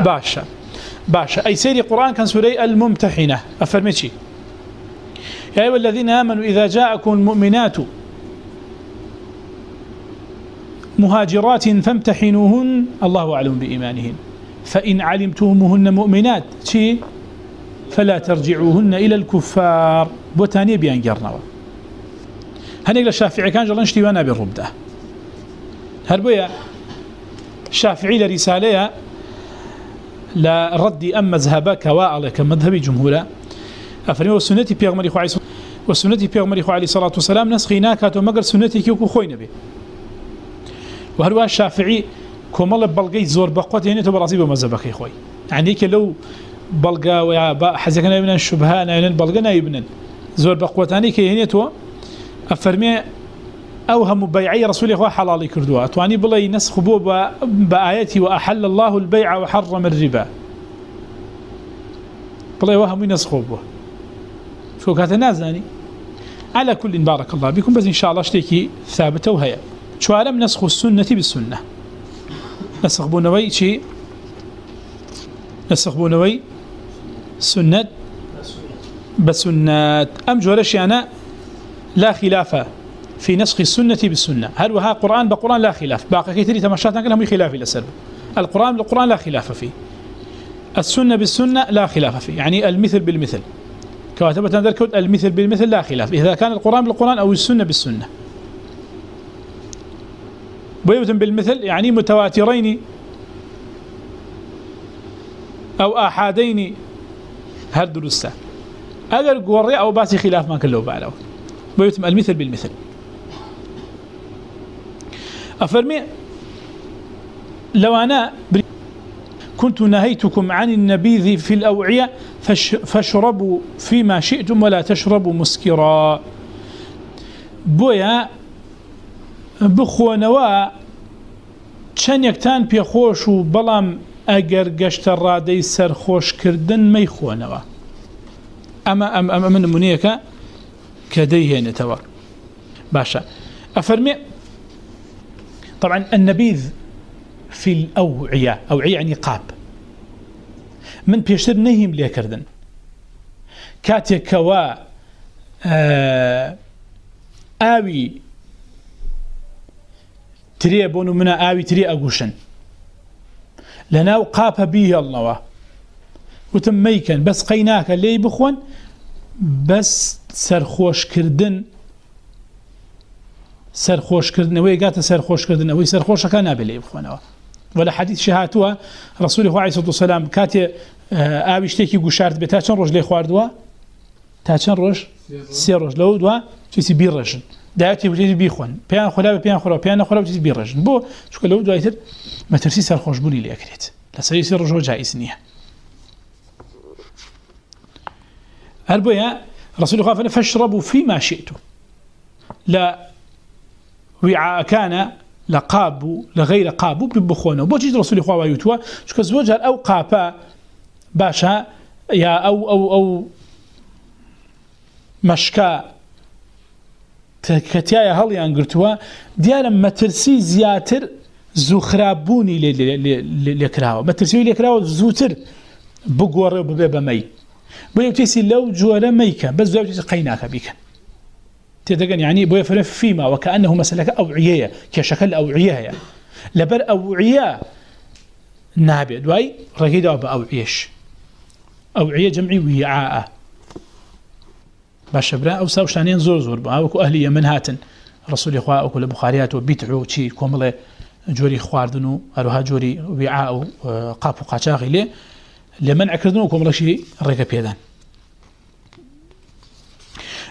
باشا باشا أي سيري قرآن كان سوري الممتحنة. أفرمتشي يا أيها الذين آمنوا، إذا جاءكم المؤمنات مهاجرات فامتحنوهن، الله أعلم بإيمانهن. فإن علمتموهن مؤمنات، شي؟ فلا ترجعوهن إلى الكفار. بوتاني بيان جرنوا. هنيك الشافعي كان جلن اشتوانا بالربدة. هربويا الشافعي لرسالة لرد أم مذهبا كواء كمذهب جمهورا أفرمي والسنة بيغمري خو عيسو والسنة بيغمري خو عليه الصلاة والسلام نسخي ناكات ومقر سنة كيوكو خوي نبي وهروا الشافعي كومل بلغي زور بقوت يعني یعنی تو براسي بمذهبك خوي يعني كي لو بەڵگا و حەزەکە نابنن شوبها ناێنن بەڵگە نایبنن زۆر بە قوتانی کە یعنی هێنێتەوە ئەفەرمێ ئەو هەموو بەیعی ڕسولی خوا حەڵی کردووە توانی بڵێ نسخ بۆ بە ئاەتی و ئەحل الله البيع وحرم الربا. بڵێ وە هەمووی نسخۆ بووە شو کاتە نازانی على كل بارك الله بكم. بس إن شاء الله اشتكي ثابته وهي. شوارم نسخ السنة بالسنة؟ نسخ بونوي شيء نسخ بونوي سنة؟ بسنة. أم جورش أنا؟ لا خلاف. في نسخ السنة بالسنة. هل وها قرآن؟ بقرآن لا خلاف. باقي كثير تمشات لهم خلاف إلى سلب القرآن بالقرآن لا خلاف فيه. السنة بالسنة لا خلاف فيه. يعني المثل بالمثل. كاتبة ذلك المثل بالمثل لا خلاف. إذا كان القرآن بالقرآن أو السنة بالسنة. بيوتم بالمثل يعني متواترين أو آحادين. هل درسته؟ أقل قوري أو باسي خلاف ما كله بعده. بيوتم المثل بالمثل. أفرمي لو أنا كنت نهيتكم عن النبيذ في الأوعية فاشربوا فيما شئتم ولا تشربوا مسكرا. بويا بخونوا چەند یەکتان پێخۆش و بەڵام ئەگەر گەشتە ڕادەی سەرخۆشکردن مەیخۆنەوە ئەمە ئەم ئەمە من نمونەیەەکە کە دەیهێنێتەوە. باشە. ئەفەرمێ طبعا النبيذ في الأوعية، أوعية يعني قاب. من بيشتر نهيم ليه كردن. كاتي كوا آوي تري بونو منا آوي تري أقوشن. لناو قاب بيه الله وتم ميكن، بس قيناك اللي بخون، بس سرخوش كردن سرخوش كردن وي قاتا سرخوش كردن وي سرخوش كان نابي اللي بخونه ولا حديث شهاتوا رسول الله عليه الصلاه والسلام كاتي اوي شتيكي غشارت بتا تا چن روج سي روج لو دوا تشي بيرجن دايتي بجي بيخون بيان خلا بيان خلا بيان خلا بجي بيرجن بو شكو لو دايتر ما ترسي سر خوش بولي لي اكريت لا سي سي روج جائز نيه البويا رسول الله فانا فاشربوا فيما شئتم. لا وعاء كان لقاب لغير قاب ببخونه بو رسول الله ويتوا شكو زوجها او قابا باشا يا او او او مشكا كتيا هل ينقرتوا ديالا مترسي زياتر زخرابوني لكراوه مترسي لكراوه زوتر بقور ببيبا مي بو لو جوالا ميكا بس زوجة قيناك بيكا تدقن، يعني بو يفرن فيما، وكأنه مسألة أوعية، كشكل أوعية لبر أوعية نابع. دواي رقيدة بأوعيش. أوعية جمعي ويعاء. باشا برا، أو ساوشانين زور زور بها وكو أهلي يمن هاتن. رسول إخوة وكو لبخاريات وبيتعو چي كومل جوري خواردنو، أروها جوري ويعاء قابو قاچاغي لي. لمن عكردنو كومل شي رقا بيدان.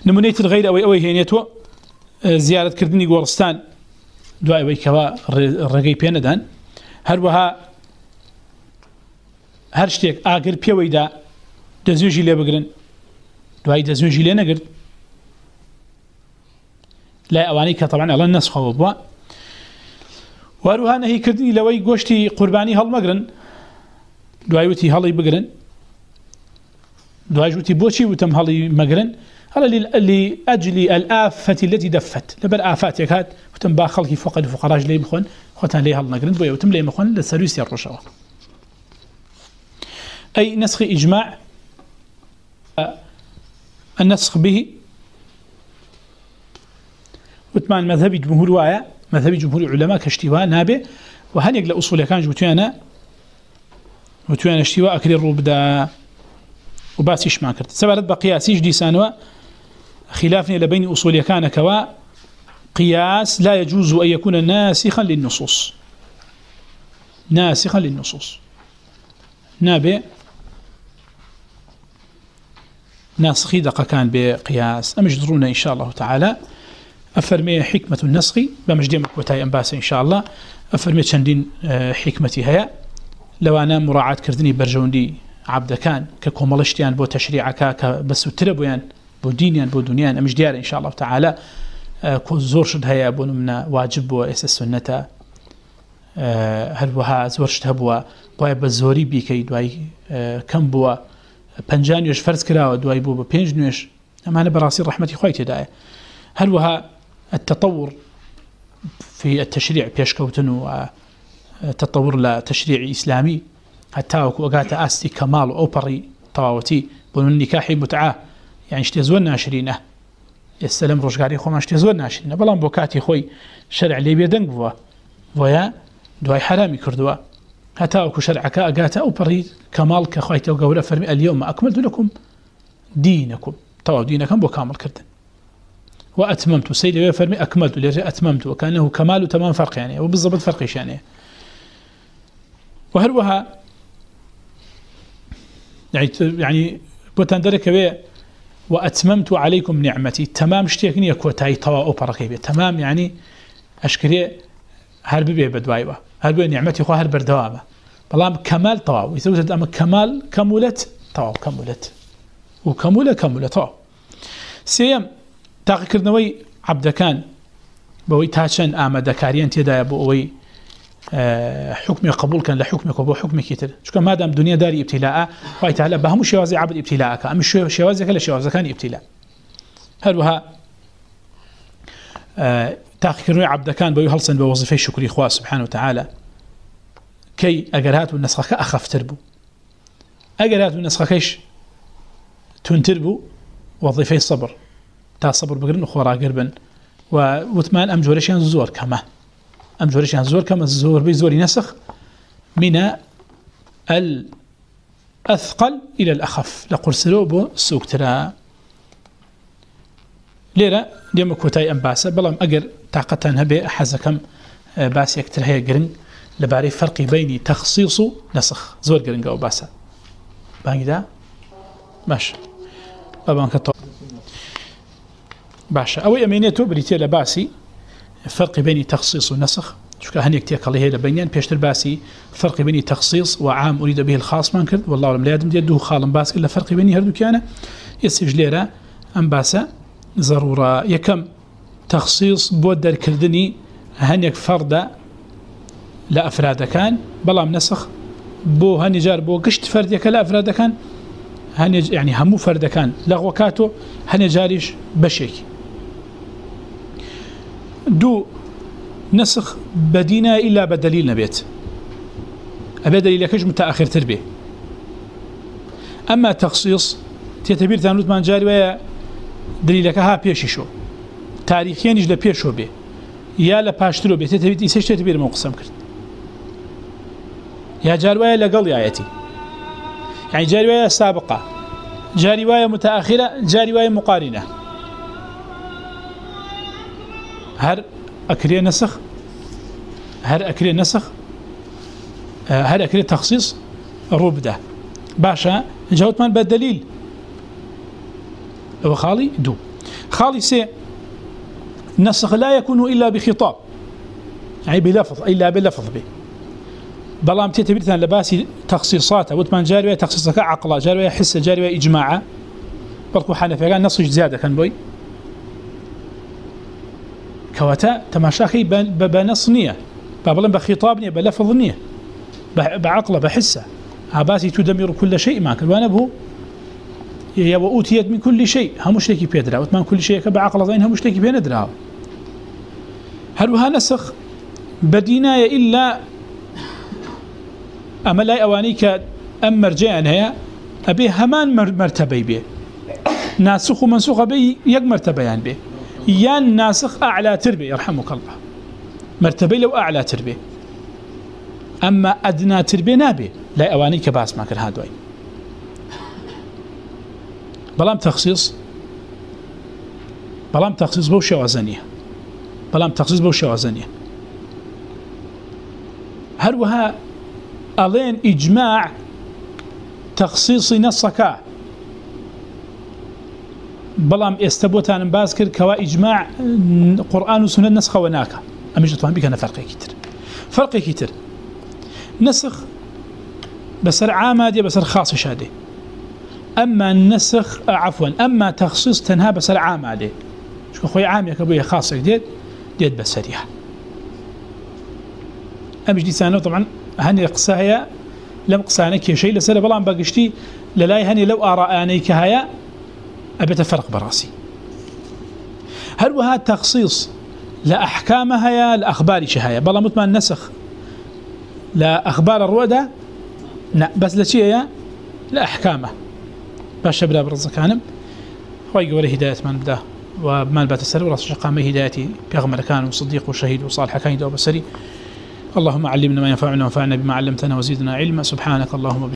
نمونيت الغير أوي أوي هينيتو زيارة كردني قورستان دواء أوي كوا الرقاي بيندان هروها هر شتێک ئاگر پێوەیدا دەزوێژی لێ بگرن. دوای دەزوێژی لێ نەگرت. لای ئەوانەی کە تەوان ئەڵەن نەسخەوە بووە. واروها نەهی لەوەی گۆشتی قوربانی هەڵمەگرن. دوای هەڵی بگرن. دوای بۆچی وتم هەڵی مەگرن؟ هەڵە لأجل الآفة التي دفت. لبر آفات يكاد وتم با خلقي فقد فقراج لي بخون خوتان لي هەڵمەگرن بۆ وتم لێ مخۆن لە سەرویسی ڕۆژەوە أي نسخ إجماع؟ النسخ به وثمان مذهب جمهور وايا، مذهب جمهور العلماء كاشتواء نابه. وهل يقل أصول كان جبتوانا وتوانا اشتواء أكل الربدا وباسيش ما كرت. سبالت بقياسيش ديسانوا خلافنا لبين أصول كان كوا قياس لا يجوز أن يكون ناسخا للنصوص. ناسخا للنصوص. نابه ناسخي دقا كان بقياس أمجدرون إن شاء الله تعالى أفرمي حكمة النسخ بمجدي مكوتاي أنباس إن شاء الله أفرمي تشندين حكمتي هيا لو أنا مراعاة كردني برجوندي عبدەکان کە کۆمەڵشتیان بۆ تەشریعەکە کە بەسووترە بۆیان بۆ دینیان بۆ دنیایان. ئەمش دیارە ان شاء زۆر شت هەیە بۆ منە واجب بووە، ئێستا سنەتە هەروەها زۆر شت هەبووە. بۆیە بە زۆری بیکەی دوای کەم بووە. پنجان نوێش فەرز کراوە، دوای بوو بە پێنج نوێش. ئەمانە بەڕاستی ڕحمەتی خۆی تێدایە. هەروەها التطور في التشريع بيشكوتن وتطور لتشريع إسلامي حتى وقات أستي كمال أوبري طواوتي بون النكاح متعة يعني اشتزون ناشرينه السلام روشقاري خو ما اشتزون ناشرينه بلان بوكاتي خوي شرع لي بيدنق بوا ويا دواي حرامي كردوا حتى وكو شرعك أقات أوبري كمال كخويت وقورة فرمي اليوم أكملت لكم دينكم طواو دينكم بو كامل كردن وأتممت سيدي فرمي أكملت لرجع أتممت وكأنه كمال تمام فرق يعني وبالضبط فرق يعني وهروها يعني يعني بوتندرك بي وأتممت عليكم نعمتي. تمام شتيكني يكوتاي طوا أوبركي بي تمام يعني أشكري هرب بي بدوايبا هرب نعمتي خو هرب بردوابا بلام كمال طوا. ويثوت أما كمال كمولت طوا. كمولت. وكمولة كمولة طوا. سيم تاقیکردنەوەی عبدەکان بەوەی تا چەند ئامادەکاریان تێدایە بۆ ئەوەی حکمی قبولکەن لە حکمێک بۆ حکمێکی تر چکە مادام دنیا داری ابتیلاء خی تعالی بە هەموو شێوازی عبد ابتیلاءەکە ئەم شێوازەکە لە شێوازەکانی ابتیلا هەروەها تاقیکردنەوەی عبدەکان بەوەی هەڵسن بە وەزفەی شکری خوا سبحانه وتعالى. كي أجرات والنسخة أخفتر بو أجرات والنسخة تنتر بو وظيفة الصبر تا صبر بگرن و خوراگر بن. وثمان ام جورشان زور كما. ام جورشان زور كما زور بي زوري نسخ من الاثقل الى الاخف لقل سلوب سوق ترى ليرا ديما كوتاي ام باسا بلام اگر طاقتان هبه حزكم باس يكتر هي جرن لباري فرق بين تخصيص نسخ زور جرن او باسا بانگي دا ماشي بابان كتو باشا او امينيتو بريتي لباسي فرق بين تخصيص ونسخ. شو هني كتير قال هي لبينين بيشتر باسي فرق بين تخصيص وعام اريد به الخاص ما كرد والله لا يدم يده خالم باس الا فرق بين هردو كان يسجليرا ام باسا ضروره يكم تخصيص بودر كردني هنيك فرد لا افراد كان. بلا نسخ. بو هني جار بو قشت فرد يك لا افراد كان. هني يعني همو فرد كان. لغوكاتو هني جاريش بشيك. دو نسخ بدينا إلا بدليل نبيت أبي دليل يكش متأخر تربيه أما تخصيص تيتبير ثانوت من جاري ويا دليلك ها بيشي شو. تاريخيا نجل بيشو بي يا لا باشترو بي تيتبير إيسيش تيتبير موقسم كرت يا جاري ويا لقل آياتي يعني یعنی جاري ويا سابقة جاري ويا متأخرة جاري ويا مقارنة هر أكري نسخ، هر أكري نسخ هر أكري تخصيص ربدة باشا، جاوت من بالدليل هو خالي، دو. خالي سي، نسخ لا يكون إلا بخطاب. يعني بلفظ، إلا بلفظ به. بلام تيتبيرتان لباسي تخصيصات وثمان جارية تخصيصك عقلا جارية حس جارية إجماعة بلقو حنفي قال نصج زيادة كان بوي. كواتا تماشاكي بنص نية بابلن بخطاب نية، بلفظ نية. بعقل، بحسة. عباسي تدمر كل شيء معك وانا بهو هي وأوتيت من كل شيء. هم مشتكي بيدرا. وثمان كل شيء بعقل ضين هم مشتكي بيندرا. هل وها نسخ؟ بديناية إلا أما لا أوانيك أم مرجعا هي أبي همان مرتبي به ناسخ ومنسوخ به يك مرتبة يعني به يان ناسخ أعلى تربية، يرحمك الله. مرتبة لو أعلى تربية. أما أدنى تربية نابي. لا أوانيك باس ما كان هادوي بلام تخصيص. بلام تخصيص بو شوازنية. بلام تخصيص بو شوازنية. هروها ألين إجماع تخصيص نصك. بلام استبوتان باز كر كوا إجماع قرآن وسنة نسخ وناك أمش تفهم بك أنا فرق كتير فرق كتير نسخ بسر عام دي بسر خاص شادي اما النسخ عفوا اما تخصيص تنها بسر عام دي شو خوي عام يكبويه خاص جديد ديت بسريها امش دي سانه طبعا هني قصاها لم قصانه شيء لسنه بلان باقشتي للاي هني لو اراني كهيا ابي تفرق براسي هل وهذا تخصيص لاحكامها يا الاخبار شهايه بلا مطمئن نسخ. لا اخبار الرؤده لا، بس لشيء يا؟ لا احكامه باش بلا برزكانم خوي قولي هدايه من بدا وما بات السر وراس قام هدايتي. بيغمر كان وصديق وشهيد وصالح كان دوب السري اللهم علمنا ما ينفعنا وانفعنا بما علمتنا وزيدنا علما. سبحانك اللهم